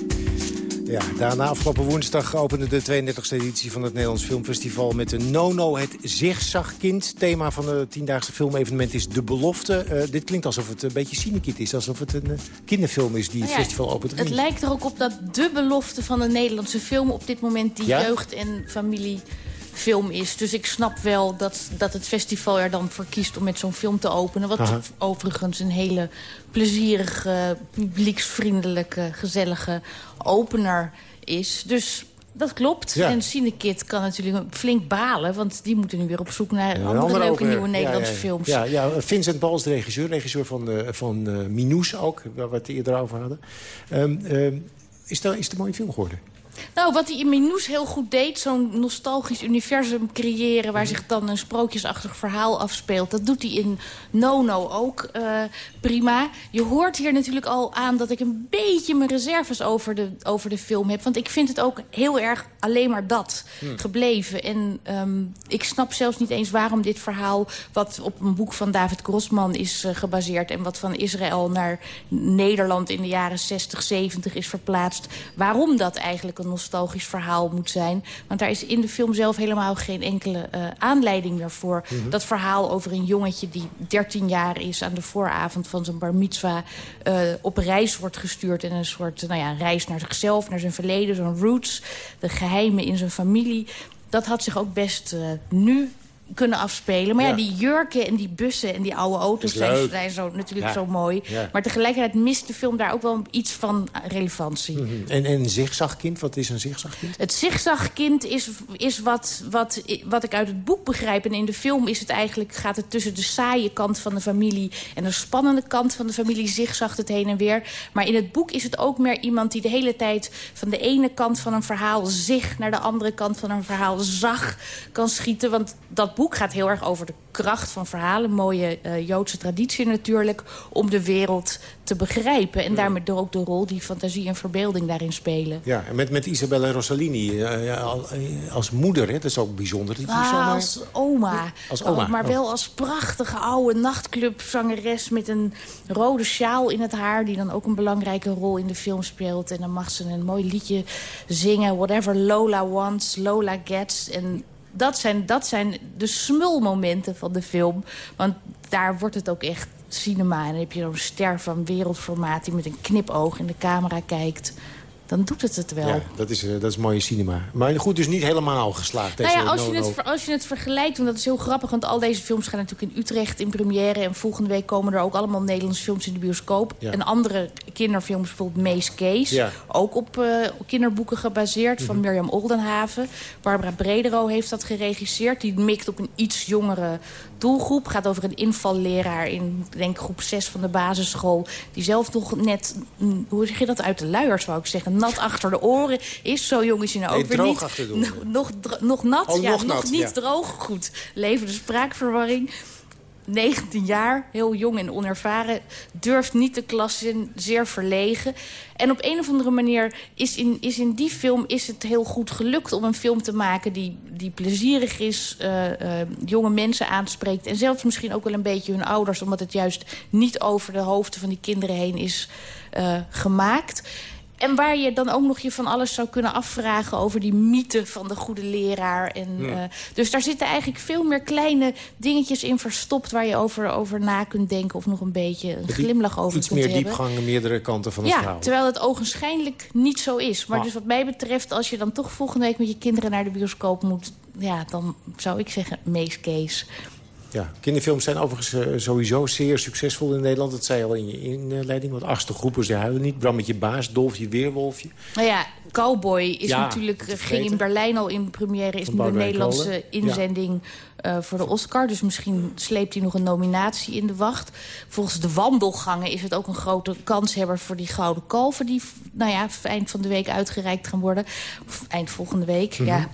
Ja, daarna afgelopen woensdag opende de 32e editie van het Nederlands Filmfestival... met de Nono, het zigzagkind. Thema van het tiendaagse filmevenement is De Belofte. Uh, dit klinkt alsof het een beetje cynikiet is. Alsof het een uh, kinderfilm is die het Nou ja, festival opent. Het lijkt er ook op dat de belofte van de Nederlandse film... op dit moment die Ja? jeugd- en familiefilm is. Dus ik snap wel dat, dat het festival er dan voor kiest om met zo'n film te openen. Wat Aha. overigens een hele plezierige, publieksvriendelijke, gezellige opener is. Dus dat klopt. Ja. En Cinekid kan natuurlijk flink balen... want die moeten nu weer op zoek naar Ja, andere, andere leuke nieuwe Nederlandse ja, films. Ja, ja, Vincent Bals, de regisseur. Regisseur van, eh, van eh, Minous ook, waar we het eerder over hadden. Ehm, ehm, is, dat, is het een mooie film geworden? Nou, wat hij in Minous heel goed deed... zo'n nostalgisch universum creëren... waar zich dan een sprookjesachtig verhaal afspeelt... dat doet hij in Nono ook eh, prima. Je hoort hier natuurlijk al aan dat ik een beetje mijn reserves over de, over de film heb. Want ik vind het ook heel erg alleen maar dat Hmm. gebleven. En ehm, ik snap zelfs niet eens waarom dit verhaal... wat op een boek van David Grossman is eh, gebaseerd... en wat van Israël naar Nederland in de jaren 60, 70 is verplaatst... waarom dat eigenlijk een nostalgisch verhaal moet zijn. Want daar is in de film zelf helemaal geen enkele eh, aanleiding meer voor. Mhm. Dat verhaal over een jongetje die 13 jaar is... aan de vooravond van zijn bar mitzwa eh, op reis wordt gestuurd... en een soort nou ja, reis naar zichzelf, naar zijn verleden, zo'n roots... de geheimen in zijn familie. Dat had zich ook best eh, nu kunnen afspelen. Maar ja. Ja. die jurken en die bussen en die oude auto's zijn, zijn zo, natuurlijk Ja. zo mooi. Ja. Maar tegelijkertijd mist de film daar ook wel iets van relevantie. Mhm. En, en zigzagkind, wat is een zigzagkind? Het zigzagkind is, is wat, wat, wat ik uit het boek begrijp. En in de film is het eigenlijk, gaat het tussen de saaie kant van de familie... en de spannende kant van de familie zigzagt het heen en weer. Maar in het boek is het ook meer iemand die de hele tijd... van de ene kant van een verhaal zich naar de andere kant van een verhaal zag kan schieten. Want dat boek gaat heel erg over de kracht van verhalen. Mooie eh, Joodse traditie natuurlijk. Om de wereld te begrijpen. En daarmee door ook de rol die fantasie en verbeelding daarin spelen. Ja, en met, met Isabella Rossellini eh, eh, als moeder, hè? dat is ook bijzonder. Die Ah, zomaar- als oma. Als oma, Oh, maar oh. wel als prachtige oude nachtclubzangeres... met een rode sjaal in het haar... die dan ook een belangrijke rol in de film speelt. En dan mag ze een mooi liedje zingen. Whatever Lola wants, Lola gets. En dat zijn, dat zijn de smulmomenten van de film. Want daar wordt het ook echt cinema. En dan heb je zo'n ster van wereldformaat... die met een knipoog in de camera kijkt. Dan doet het het wel. Ja, dat is, eh, dat is mooie cinema. Maar goed, dus niet helemaal geslaagd. Nou deze ja, als je, No het, als je het vergelijkt, want dat is heel grappig... want al deze films gaan natuurlijk in Utrecht in première... en volgende week komen er ook allemaal Nederlandse films in de bioscoop. Ja. En andere kinderfilms, bijvoorbeeld Mees Kees... Ja. ook op eh, kinderboeken gebaseerd, van Mhm. Mirjam Oldenhaven. Barbara Bredero heeft dat geregisseerd. Die mikt op een iets jongere doelgroep. Gaat over een invalleraar in, denk groep 6 van de basisschool... die zelf nog net, mm, hoe zeg je dat, uit de luiers, wou ik zeggen... nat achter de oren is. Zo jong is hij nou Nee, ook weer droog niet. achter de oren. Nog, nog, nat, Oh, ja, nog nog, nat, niet ja. droog. Goed, levende spraakverwarring. 19 jaar, heel jong en onervaren, durft niet de klas in, zeer verlegen. En op een of andere manier is in, is in die film is het heel goed gelukt... om een film te maken die, die plezierig is, eh, eh, jonge mensen aanspreekt... en zelfs misschien ook wel een beetje hun ouders... omdat het juist niet over de hoofden van die kinderen heen is eh, gemaakt... En waar je dan ook nog je van alles zou kunnen afvragen... over die mythe van de goede leraar. En, eh, dus daar zitten eigenlijk veel meer kleine dingetjes in verstopt... waar je over, over na kunt denken of nog een beetje een Die- glimlach over Iets kunt meer hebben. diepgang meerdere kanten van het Ja, verhaal. terwijl het ogenschijnlijk niet zo is. Maar Ah. dus wat mij betreft, als je dan toch volgende week met je kinderen naar de bioscoop moet... ja, dan zou ik zeggen, Mees Kees. Ja, kinderfilms zijn overigens eh, sowieso zeer succesvol in Nederland. Dat zei je al in je inleiding. Want achtste groepers, die huilen niet. Brammetje Baas, Dolfje Weerwolfje. Nou ja, Cowboy is Ja, natuurlijk, eh, ging in Berlijn al in première. Is nu de Boudewijn Nederlandse inzending eh, voor de Oscar. Dus misschien sleept hij nog een nominatie in de wacht. Volgens de wandelgangen is het ook een grote kanshebber voor die Gouden Kalven... die nou ja, eind van de week uitgereikt gaan worden. Of eind volgende week, Mhm. ja.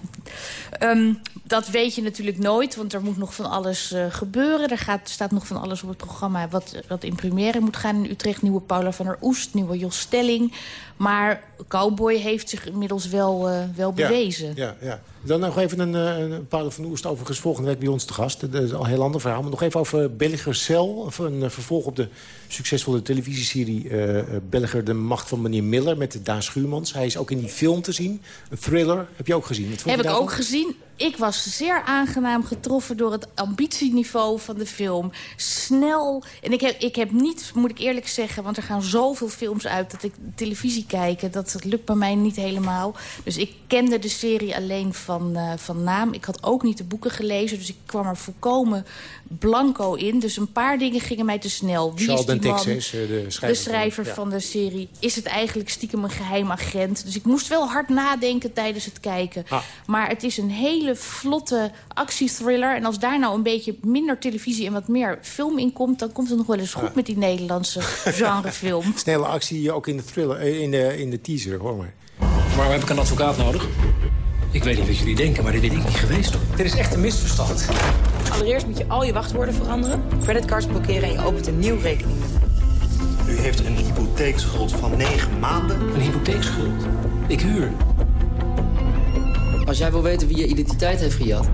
Ehm, dat weet je natuurlijk nooit, want er moet nog van alles eh, gebeuren. Er gaat, staat nog van alles op het programma wat, wat in première moet gaan in Utrecht. Nieuwe Paula van der Oest, nieuwe Jos Stelling. Maar Cowboy heeft zich inmiddels wel, eh, wel Ja, bewezen. Ja, ja. Dan nog even een, eh, een Paula van Oest overigens volgende week bij ons te gast. Dat is al een heel ander verhaal. Maar nog even over Belliger Cel. Een eh, vervolg op de succesvolle televisieserie eh, Belliger de Macht van meneer Miller met Daan Schuurmans. Hij is ook in die film te zien. Een thriller. Heb je ook gezien? Wat Heb ik ook gezien. Ik was zeer aangenaam getroffen door het ambitieniveau van de film. Snel. En ik heb, ik heb niet, moet ik eerlijk zeggen... want er gaan zoveel films uit dat ik televisie kijken. Dat, lukt bij mij niet helemaal. Dus ik kende de serie alleen van, eh, van naam. Ik had ook niet de boeken gelezen. Dus ik kwam er volkomen blanco in. Dus een paar dingen gingen mij te snel. Wie is die eh, de schrijver de schrijver van- ja. van de serie. Is het eigenlijk stiekem een geheim agent? Dus ik moest wel hard nadenken tijdens het kijken. Ah. Maar het is een hele vlotte actiethriller. En als daar nou een beetje minder televisie en wat meer film in komt... dan komt het nog wel eens goed met die Nederlandse genrefilm. Snelle actie ook in de, thriller, eh, in de, in de teaser, hoor maar. Waarom heb ik een advocaat nodig? Ik weet niet wat jullie denken, maar dit ben ik niet geweest. Dit is echt een misverstand. Allereerst moet je al je wachtwoorden veranderen, creditcards blokkeren en je opent een nieuw rekeningnummer. U heeft een hypotheekschuld van 9 maanden. Een hypotheekschuld? Ik huur. Als jij wil weten wie je identiteit heeft gejat,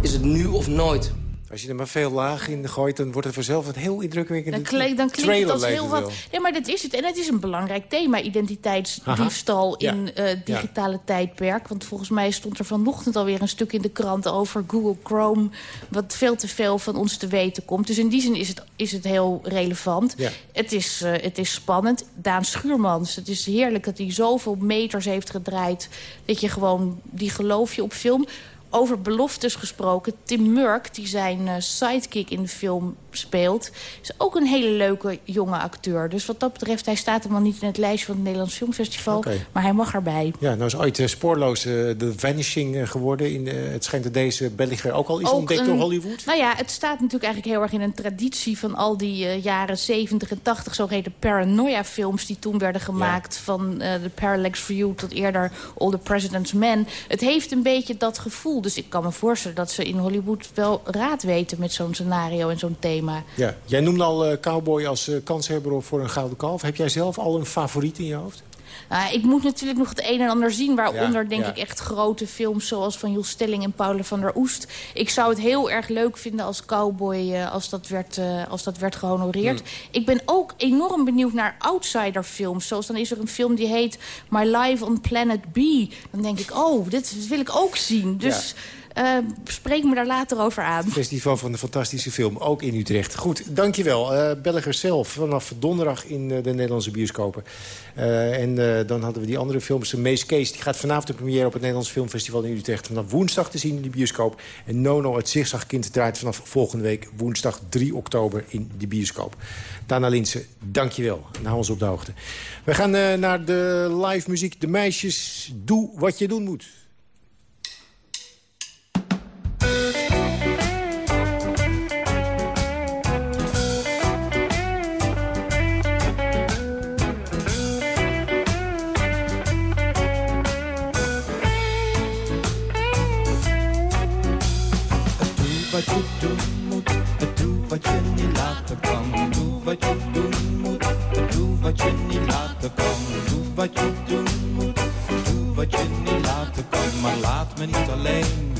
is het nu of nooit. Als je er maar veel laag in gooit, dan wordt het vanzelf een heel indrukwekkende Dan, dan klinkt het als heel wat. Nee, maar dat is het. En het is een belangrijk thema, identiteitsdiefstal in eh, digitale tijdperk. Want volgens mij stond er vanochtend alweer een stuk in de krant over Google Chrome... wat veel te veel van ons te weten komt. Dus in die zin is het, is het heel relevant. Ja. Het, is, eh, het is spannend. Daan Schuurmans, het is heerlijk dat hij zoveel meters heeft gedraaid... dat je gewoon, die geloof je op film... Over beloftes gesproken, Tim Murk, die zijn eh, sidekick in de film speelt... is ook een hele leuke jonge acteur. Dus wat dat betreft, hij staat helemaal niet in het lijstje van het Nederlands Filmfestival... Maar hij mag erbij. Ja, nou is ooit eh, spoorloos eh, de Vanishing geworden. In, het schijnt dat deze Belliger ook al is Ook ontdekt een- door Hollywood. Nou ja, het staat natuurlijk eigenlijk heel erg in een traditie... van al die jaren 70 en 80 zogeheten paranoia-films... die toen werden gemaakt van The Parallax View tot eerder All the President's Men. Het heeft een beetje dat gevoel. Dus ik kan me voorstellen dat ze in Hollywood wel raad weten... met zo'n scenario en zo'n thema. Ja. Jij noemde al eh, Cowboy als eh, kanshebber voor een gouden kalf. Heb jij zelf al een favoriet in je hoofd? Nou, ik moet natuurlijk nog het een en ander zien. Waaronder Ja, denk ja. ik echt grote films zoals van Jos Stelling en Paula van der Oest. Ik zou het heel erg leuk vinden als cowboy eh, als, dat werd, eh, als dat werd gehonoreerd. Hmm. Ik ben ook enorm benieuwd naar outsider-films. Zoals dan is er een film die heet My Life on Planet B. Dan denk ik, oh, dit wil ik ook zien. Dus Uh, spreek me daar later over aan. Festival van de fantastische film, ook in Utrecht. Goed, dankjewel. Uh, Belger zelf, vanaf donderdag in uh, de Nederlandse bioscopen. en dan hadden we die andere films. De Mees Kees die gaat vanavond de première op het Nederlands Filmfestival in Utrecht. Vanaf woensdag te zien in de bioscoop. En Nono, het Zigzagkind, draait vanaf volgende week woensdag 3 oktober in de bioscoop. Dana Linsen, dankjewel. En ons op de hoogte. We gaan naar de live muziek. De meisjes, doe wat je doen moet. Wat je doen moet. Doe wat je niet laten kan, maar laat me niet alleen.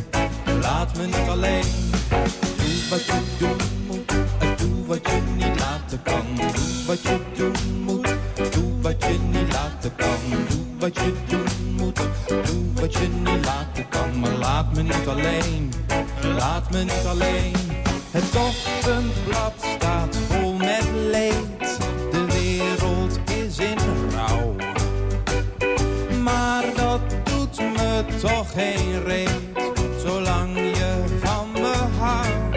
Laat me niet alleen. Doe wat je doen moet. Doe wat je niet laten kan. Doe wat je doen moet. Doe wat je niet laten kan. Doe wat je doen moet. Doe wat je niet laten kan, maar laat me niet alleen. Laat me niet alleen. Het ochtendblad staat vol met leed toch geen reet, zolang je van me houdt.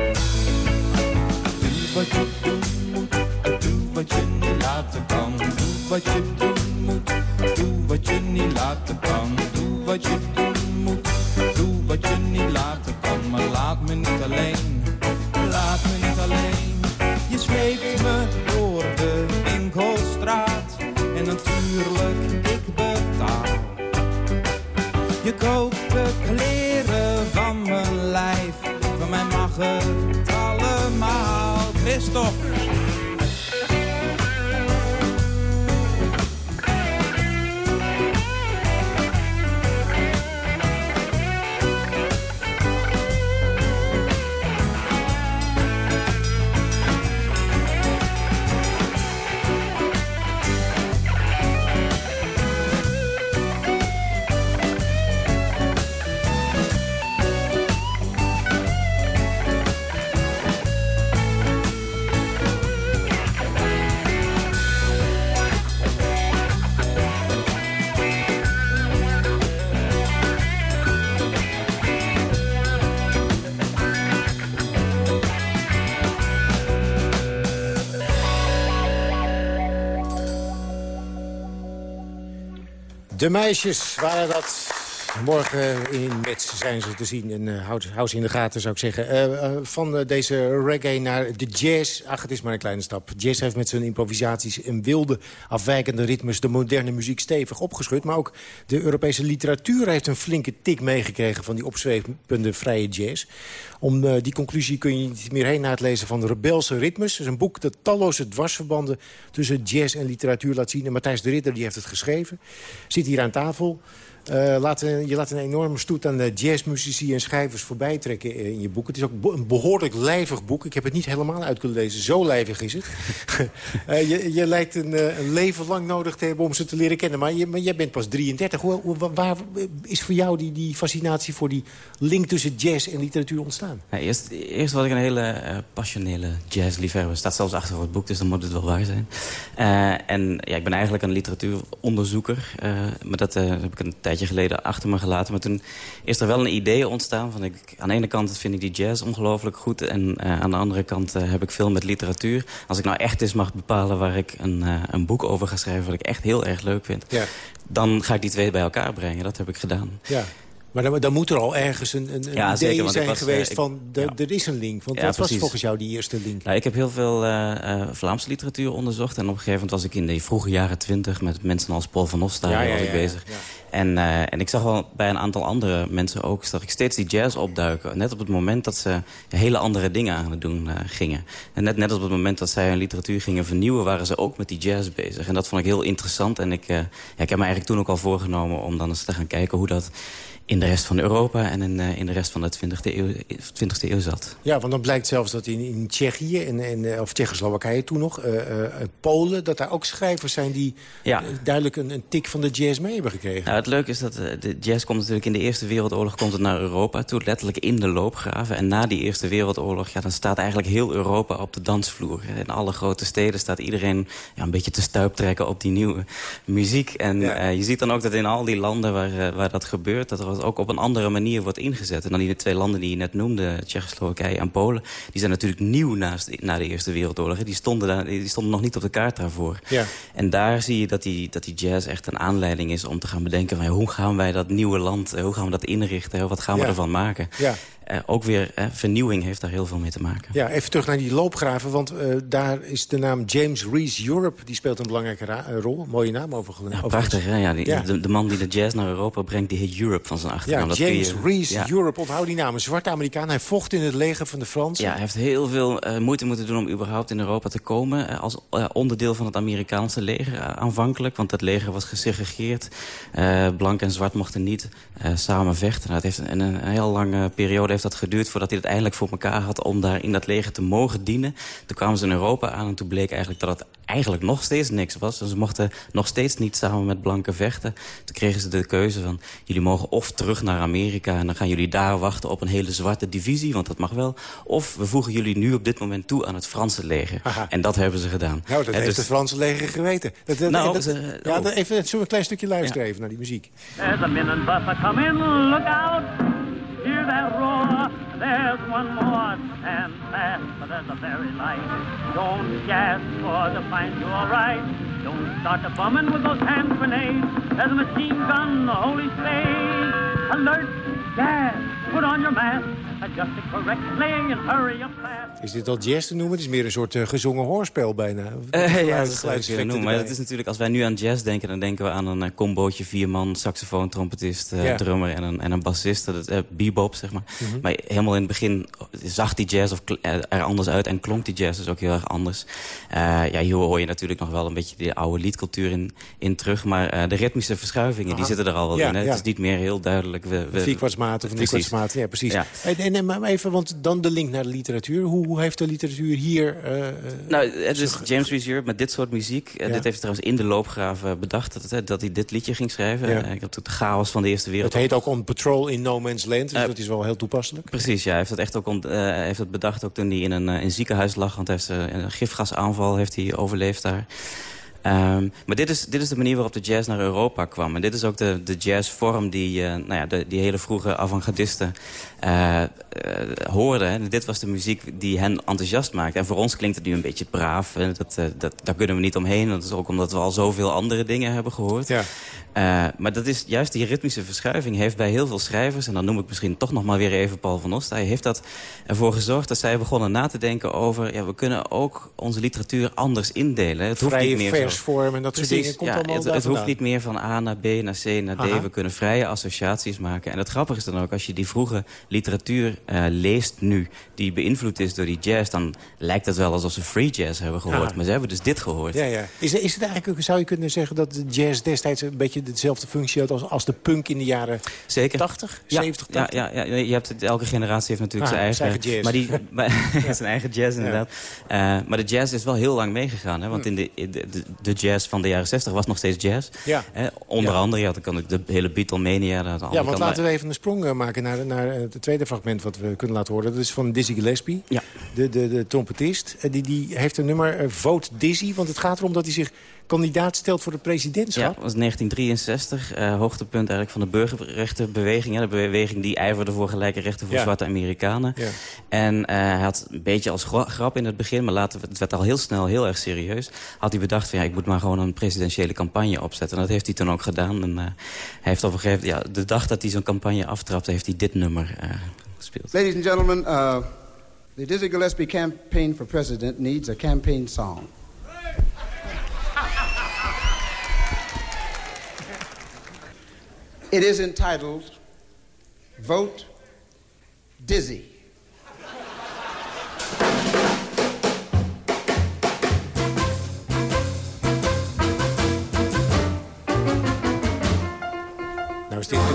Doe wat je doen moet, doe wat je niet laten kan. Doe wat je doen moet, doe wat je niet laten kan. Doe wat je De meisjes waren dat. Morgen in Metz zijn ze te zien. En uh, ze in de gaten, zou ik zeggen. Uh, uh, van deze reggae naar de jazz. Ach, het is maar een kleine stap. Jazz heeft met zijn improvisaties en wilde, afwijkende ritmes... de moderne muziek stevig opgeschud. Maar ook de Europese literatuur heeft een flinke tik meegekregen... van die opzwepende vrije jazz. Om die conclusie kun je niet meer heen na het lezen van Rebelse Ritmes. Dat is een boek dat talloze dwarsverbanden tussen jazz en literatuur laat zien. En Matthijs de Ridder die heeft het geschreven. Zit hier aan tafel. Uh, laat, je laat een enorme stoet aan jazzmuzici en schrijvers voorbij trekken in je boek. Het is ook een behoorlijk lijvig boek. Ik heb het niet helemaal uit kunnen lezen. Zo lijvig is het. uh, je, je lijkt een, uh, een, leven lang nodig te hebben om ze te leren kennen. Maar, je, maar jij bent pas 33. Hoe, hoe, waar is voor jou die, die fascinatie voor die link tussen jazz en literatuur ontstaan? Ja, eerst, eerst was ik een hele passionele jazzliefhebber. staat zelfs achter het boek, dus dan moet het wel waar zijn. en ja, ik ben eigenlijk een literatuuronderzoeker. maar dat heb ik een tijd tijdje geleden achter me gelaten. Maar toen is er wel een idee ontstaan. Van ik, aan de ene kant vind ik die jazz ongelooflijk goed. En uh, aan de andere kant uh, heb ik veel met literatuur. Als ik nou echt eens mag bepalen waar ik een, uh, een boek over ga schrijven... wat ik echt heel erg leuk vind... Ja. dan ga ik die twee bij elkaar brengen. Dat heb ik gedaan. Ja. Maar dan, dan, moet er al ergens een, een, ja, idee zeker, zijn was, geweest uh, van... De, ja. er is een link. Want ja, wat precies. was volgens jou die eerste link? Nou, ik heb heel veel uh, uh, Vlaamse literatuur onderzocht. En op een gegeven moment was ik in de vroege jaren twintig... met mensen als Paul van Ostade was ik bezig. En, en ik zag wel bij een aantal andere mensen ook... dat ik steeds die jazz opduiken. Net op het moment dat ze hele andere dingen aan het doen gingen. En net, net op het moment dat zij hun literatuur gingen vernieuwen... waren ze ook met die jazz bezig. En dat vond ik heel interessant. En ik, ja, ik heb me eigenlijk toen ook al voorgenomen... om dan eens te gaan kijken hoe dat in de rest van Europa en in, uh, in de rest van de 20e eeuw, 20e eeuw zat. Ja, want dan blijkt zelfs dat in, in Tsjechië, en, en, of Tsjechoslowakije toen nog, uh, uh, Polen... dat daar ook schrijvers zijn die ja. duidelijk een, een, tik van de jazz mee hebben gekregen. Nou, het leuke is dat eh, de jazz komt natuurlijk in de Eerste Wereldoorlog komt het naar Europa toe. Letterlijk in de loopgraven. En na die Eerste Wereldoorlog ja, dan staat eigenlijk heel Europa op de dansvloer. In alle grote steden staat iedereen ja, een beetje te stuiptrekken op die nieuwe muziek. En je ziet dan ook dat in al die landen waar, waar dat gebeurt... dat er ook op een andere manier wordt ingezet. En dan die twee landen die je net noemde, Tsjechoslowakije en Polen... die zijn natuurlijk nieuw naast, na de Eerste Wereldoorlog. Die stonden, daar, die stonden nog niet op de kaart daarvoor. Ja. En daar zie je dat die, dat die jazz echt een aanleiding is om te gaan bedenken... Van, hoe gaan wij dat nieuwe land, hoe gaan we dat inrichten, wat gaan we ervan maken... Ja. Uh, ook weer uh, vernieuwing heeft daar heel veel mee te maken. Ja, even terug naar die loopgraven, want uh, daar is de naam James Reese Europe... die speelt een belangrijke rol. Mooie naam overigens. Ja, prachtig, hè? Ja, die, ja. De, de, man die de jazz naar Europa brengt, die heet Europe van zijn achternaam. Ja, James je, Reese Europe, onthoud die naam. Een zwarte Amerikaan, hij vocht in het leger van de Fransen. Ja, hij heeft heel veel moeite moeten doen om überhaupt in Europa te komen... als onderdeel van het Amerikaanse leger aanvankelijk. Want dat leger was gesegregeerd. blank en zwart mochten niet samen vechten. Nou, het heeft een, een heel lange periode heeft dat geduurd voordat hij het eindelijk voor elkaar had... om daar in dat leger te mogen dienen. Toen kwamen ze in Europa aan en toen bleek eigenlijk dat het eigenlijk nog steeds niks was. Dus ze mochten nog steeds niet samen met blanken vechten. Toen kregen ze de keuze van... jullie mogen of terug naar Amerika en dan gaan jullie daar wachten op een hele zwarte divisie... want dat mag wel. Of we voegen jullie nu op dit moment toe aan het Franse leger. En dat hebben ze gedaan. Nou, dat heeft dus... het Franse leger geweten. Dat, dat, nou, ze, ja, oh. even, zullen we een klein stukje luisteren ja. even naar die muziek. There's a minute bus come in, look out! Hear that roar! There's one more stand fast, but there's a very light. Don't gasp for to find you all right. Don't start a bumming with those hand grenades. There's a machine gun, the holy spade. Alert, gas, put on your mask. Adjust it correctly and hurry up fast. Is dit al jazz te noemen? Het is meer een soort uh, gezongen hoorspel bijna. Uh, ja, dat zou je noemen. Maar het is natuurlijk, als wij nu aan jazz denken... dan denken we aan een uh, combootje, vier man, saxofoon, trompetist, ja. drummer en een, en een bassist. Dat is bebop, zeg maar. Mm -hmm. Maar helemaal in het begin zag die jazz of, er anders uit... en klonk die jazz dus ook heel erg anders. ja, hier hoor je natuurlijk nog wel een beetje die oude liedcultuur in, in terug. Maar de ritmische verschuivingen, Aha. die zitten er al wel ja, in. Hè? Ja. Het is niet meer heel duidelijk. We, we, Vierkwartsmaat of ja precies. Ja. En, en, maar even, want dan de link naar de literatuur. Hoe, hoe heeft de literatuur hier... Uh, nou, het is James Europe met dit soort muziek. Ja. Dit heeft trouwens in de loopgraven bedacht dat, dat hij dit liedje ging schrijven. Ja. ik heb de chaos van de Eerste Wereld. Het heet ook On Patrol in No Man's Land, dus uh, dat is wel heel toepasselijk. Precies, ja. Hij heeft het echt ook on, uh, heeft het bedacht ook toen hij in een, in ziekenhuis lag. Want hij heeft een gifgasaanval heeft hij overleefd daar. Um, maar dit is, dit is de manier waarop de jazz naar Europa kwam. En dit is ook de, de jazzvorm die, uh, nou ja, de, die hele vroege avant-gardisten uh, uh, hoorden. En dit was de muziek die hen enthousiast maakte. En voor ons klinkt het nu een beetje braaf. Dat, dat, daar kunnen we niet omheen. Dat is ook omdat we al zoveel andere dingen hebben gehoord. Ja. Uh, maar dat is juist die ritmische verschuiving heeft bij heel veel schrijvers... en dan noem ik misschien toch nog maar weer even Paul van Ostaaij... heeft dat ervoor gezorgd dat zij begonnen na te denken over... ja, we kunnen ook onze literatuur anders indelen. Het hoeft niet meer versvorm en dat soort dingen komt ja, allemaal Het, het hoeft niet meer van A naar B naar C naar D. Aha. We kunnen vrije associaties maken. En het grappige is dan ook, als je die vroege literatuur uh, leest nu... die beïnvloed is door die jazz... dan lijkt het wel alsof ze free jazz hebben gehoord. Ah. Maar ze hebben dus dit gehoord. Ja, ja. Is, is het eigenlijk, zou je kunnen zeggen dat de jazz destijds... een beetje dezelfde functie had als, als de punk in de jaren Zeker. 80, ja, 70, 80? Ja, ja, ja, je hebt, elke generatie heeft natuurlijk ah, zijn, eigen, zijn eigen jazz. Maar die, maar, ja. zijn eigen jazz inderdaad. Uh, maar de jazz is wel heel lang meegegaan. Hè? Want hm. in de, de, jazz van de jaren 60 was nog steeds jazz. Ja. Hè? Onder andere, ja, dan kan ik de hele Beatlemania... Ja, want laten we even een sprong maken naar, naar het tweede fragment wat we kunnen laten horen. Dat is van Dizzy Gillespie, ja. de, de, de trompetist. Die, die heeft een nummer, Vote Dizzy, want het gaat erom dat hij zich kandidaat stelt voor de presidentschap. Ja, dat was 1963. Uh, hoogtepunt eigenlijk van de burgerrechtenbeweging. Hè, de beweging die ijverde voor gelijke rechten voor ja. zwarte Amerikanen. Ja. En uh, hij had een beetje als grap in het begin, maar later, het werd al heel snel heel erg serieus. Had hij bedacht van ja, ik moet maar gewoon een presidentiële campagne opzetten. En dat heeft hij toen ook gedaan. En uh, hij heeft op een gegeven ja, de dag dat hij zo'n campagne aftrapte, heeft hij dit nummer gespeeld. Ladies and gentlemen, uh, the Dizzy Gillespie campaign for president needs a campaign song. It is entitled Vote Dizzy.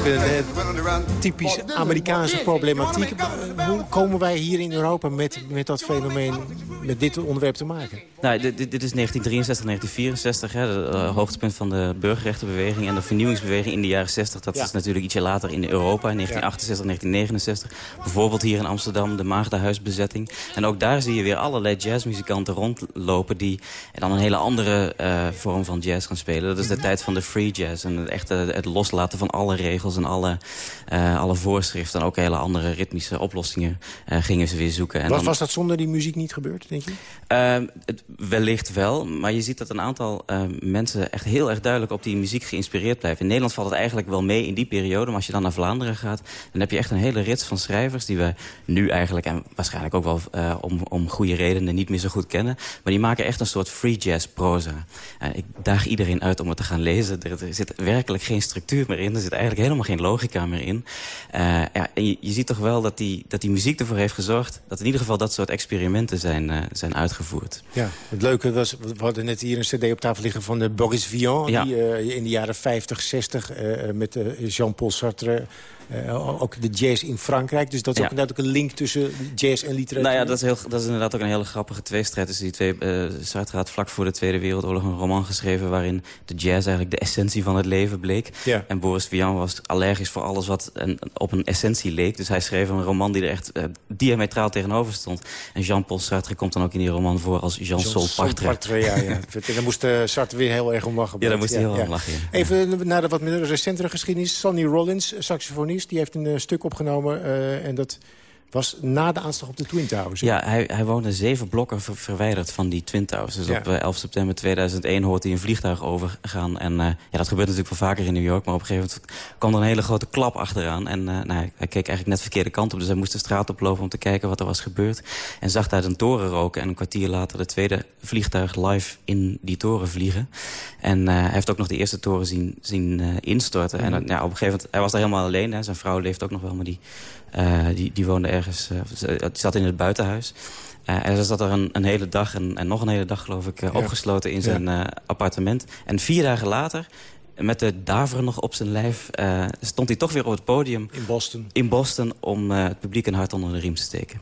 Natuurlijk een typisch Amerikaanse problematiek. Hoe komen wij hier in Europa met, met dat fenomeen, met dit onderwerp te maken? Nou, dit, dit is 1963, 1964, hè, het uh, hoogtepunt van de burgerrechtenbeweging... en de vernieuwingsbeweging in de jaren 60. Dat is natuurlijk ietsje later in Europa, in 1968, 1969. Bijvoorbeeld hier in Amsterdam, de Maagdenhuisbezetting. En ook daar zie je weer allerlei jazzmuzikanten rondlopen... die dan een hele andere uh, vorm van jazz gaan spelen. Dat is de mhm. tijd van de free jazz en het, echte, het loslaten van alle regels... en alle, uh, alle voorschriften en ook hele andere ritmische oplossingen gingen ze weer zoeken. En Wat was dat zonder die muziek niet gebeurd, denk je? Ehm, het, wellicht wel, maar je ziet dat een aantal uh, mensen echt heel erg duidelijk op die muziek geïnspireerd blijven. In Nederland valt het eigenlijk wel mee in die periode, maar als je dan naar Vlaanderen gaat, dan heb je echt een hele rits van schrijvers die we nu eigenlijk, en waarschijnlijk ook wel uh, om, om goede redenen, niet meer zo goed kennen. Maar die maken echt een soort free jazz proza. Uh, ik daag iedereen uit om het te gaan lezen. Er, er, zit werkelijk geen structuur meer in, er zit eigenlijk helemaal geen logica meer in. ja, en je, je, ziet toch wel dat die, dat die muziek ervoor heeft gezorgd dat in ieder geval dat soort experimenten zijn, zijn uitgevoerd. Ja, het leuke was, we hadden net hier een cd op tafel liggen van de Boris Vian... die in de jaren 50, 60 uh, met Jean-Paul Sartre uh, ook de jazz in Frankrijk. Dus dat is ook inderdaad ook een link tussen jazz en literatuur. Nou ja, dat is, heel, dat is inderdaad ook een hele grappige tweestrijd tussen die twee. Uh, Sartre had vlak voor de Tweede Wereldoorlog een roman geschreven... waarin de jazz eigenlijk de essentie van het leven bleek. Ja. En Boris Vian was allergisch voor alles wat een, op een essentie leek. Dus hij schreef een roman die er echt uh, diametraal tegenover stond. En Jean-Paul Sartre komt dan ook in die roman voor als Jean-Sol Jean Partre. Partre ja, ja. daar moest Sartre weer heel erg om lachen. Ja, daar moest hij heel erg om lachen. Even naar de wat minder recentere geschiedenis. Sonny Rollins, saxofonist die heeft een uh, stuk opgenomen. Uh, en dat was na de aanslag op de Twin Towers. Ja, hij, hij woonde zeven blokken verwijderd van die Twin Towers. Dus op 11 eh, september 2001 hoort hij een vliegtuig overgaan. En uh, ja, dat gebeurt natuurlijk wel vaker in New York. Maar op een gegeven moment kwam er een hele grote klap achteraan. En uh, nou, hij keek eigenlijk net de verkeerde kant op. Dus hij moest de straat oplopen om te kijken wat er was gebeurd. En zag daar een toren roken. En een kwartier later de tweede vliegtuig live in die toren vliegen. En hij heeft ook nog de eerste toren zien, zien instorten. En ja, op een gegeven moment, hij was daar helemaal alleen. Hè. Zijn vrouw leeft ook nog wel, maar die uh, die, die woonde ergens, uh, die zat in het buitenhuis. Uh, en ze zat er een, een hele dag en, en, nog een hele dag geloof ik opgesloten in zijn appartement. En vier dagen later met de daver nog op zijn lijf... stond hij toch weer op het podium in Boston, in Boston om het publiek een hart onder de riem te steken.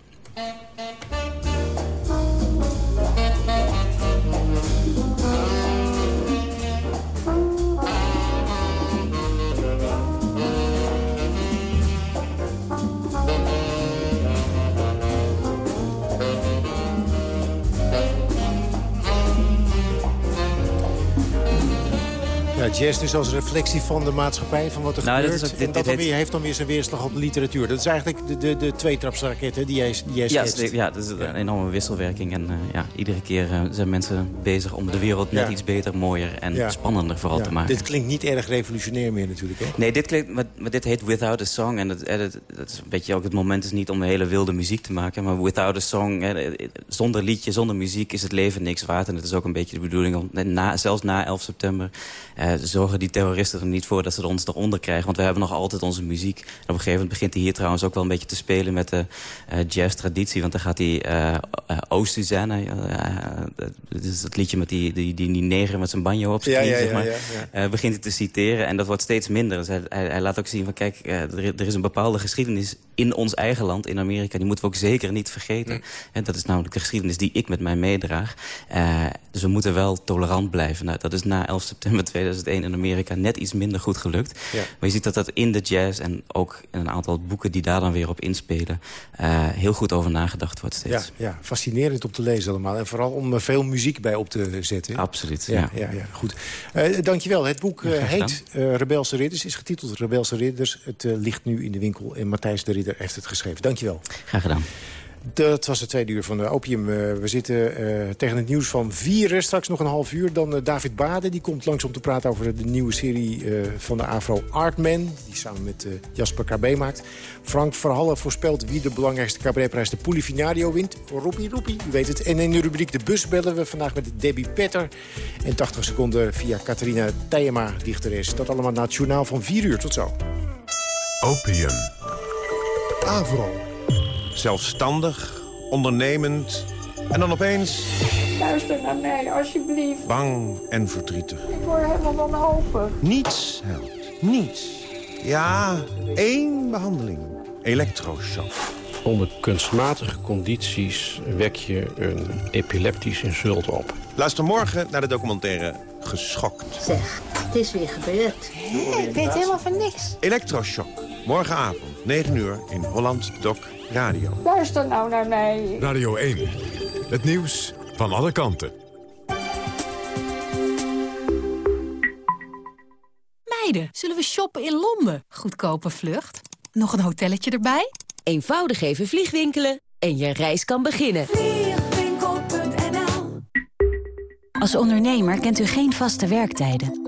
Jazz dus als reflectie van de maatschappij, van wat er nou, gebeurt. Dat ook, dit, en dat dan heeft dan weer zijn weerslag op de literatuur. Dat is eigenlijk de, de, de tweetrapsraket die jij, die jij ja, ja, dat is een enorme wisselwerking. En uh, ja, iedere keer uh, zijn mensen bezig om de wereld net iets beter, mooier en spannender vooral te maken. Dit klinkt niet erg revolutionair meer natuurlijk, hè? Nee, dit klinkt, maar, maar dit heet Without a Song. En dat, dat, dat, is een beetje ook het moment is niet om hele wilde muziek te maken. Maar Without a Song, hè, zonder liedje, zonder muziek is het leven niks waard. En het is ook een beetje de bedoeling om, na, zelfs na 11 september... Uh, zorgen die terroristen er niet voor dat ze ons eronder krijgen. Want we hebben nog altijd onze muziek. En op een gegeven moment begint hij hier trouwens ook wel een beetje te spelen met de uh, jazz-traditie. Want dan gaat hij uh, uh, O Suzanne, dat is dat liedje met die, die, die, die neger met zijn banjo op zijn ja, zeg maar. Ja, begint hij te citeren en dat wordt steeds minder. Dus hij, hij, laat ook zien van kijk, er, er, is een bepaalde geschiedenis in ons eigen land, in Amerika. Die moeten we ook zeker niet vergeten. Mm. En dat is namelijk de geschiedenis die ik met mij meedraag. dus we moeten wel tolerant blijven. Nou, dat is na 11 september 2001 in Amerika net iets minder goed gelukt. Ja. Maar je ziet dat dat in de jazz en ook in een aantal boeken die daar dan weer op inspelen... Uh, heel goed over nagedacht wordt steeds. Ja, ja, fascinerend om te lezen allemaal. En vooral om er veel muziek bij op te zetten. Absoluut, ja. ja. ja, goed. Uh, dankjewel. Het boek uh, heet Rebelse Ridders, is getiteld Rebelse Ridders. Het ligt nu in de winkel en Matthijs de Ridder heeft het geschreven. Dankjewel. Graag gedaan. Dat was het tweede uur van de Opium. Uh, we zitten uh, tegen het nieuws van vier. Straks nog een half uur. Dan uh, David Bade. Die komt langs om te praten over de nieuwe serie van de Afro Artman. Die samen met Jasper KB maakt. Frank Verhalle voorspelt wie de belangrijkste cabaretprijs de Polifinario wint. Roepie, roepie, u weet het. En in de rubriek De Bus bellen we vandaag met Debbie Petter. En 80 seconden via Catharina Tijema, dichteres. Dat allemaal na het journaal van 4 uur. Tot zo. Opium. Avro zelfstandig, ondernemend en dan opeens... Luister naar mij, alsjeblieft. Bang en verdrietig. Ik word helemaal wanhopig. Niets helpt, niets. Ja, één behandeling. Elektroshock. Onder kunstmatige condities wek je een epileptisch insult op. Luister morgen naar de documentaire Geschokt. Zeg, het is weer gebeurd. ik weet helemaal van niks. Elektroshock. Morgenavond, 9 uur, in Holland Doc Radio. Luister nou naar mij. Radio 1. Het nieuws van alle kanten. Meiden, zullen we shoppen in Londen? Goedkope vlucht. Nog een hotelletje erbij? Eenvoudig even vliegwinkelen en je reis kan beginnen. Vliegwinkel.nl Als ondernemer kent u geen vaste werktijden.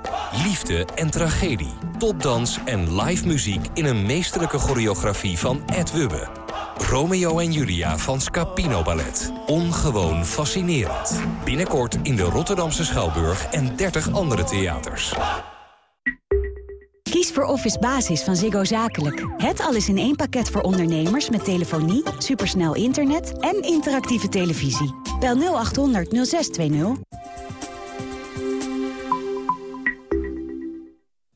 Liefde en tragedie, topdans en live muziek in een meesterlijke choreografie van Ed Wubbe. Romeo en Julia van Scapino Ballet. Ongewoon fascinerend. Binnenkort in de Rotterdamse Schouwburg en 30 andere theaters. Kies voor Office Basis van Ziggo Zakelijk. Het alles in één pakket voor ondernemers met telefonie, supersnel internet en interactieve televisie. Bel 0800 0620.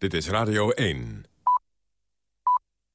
Dit is Radio 1.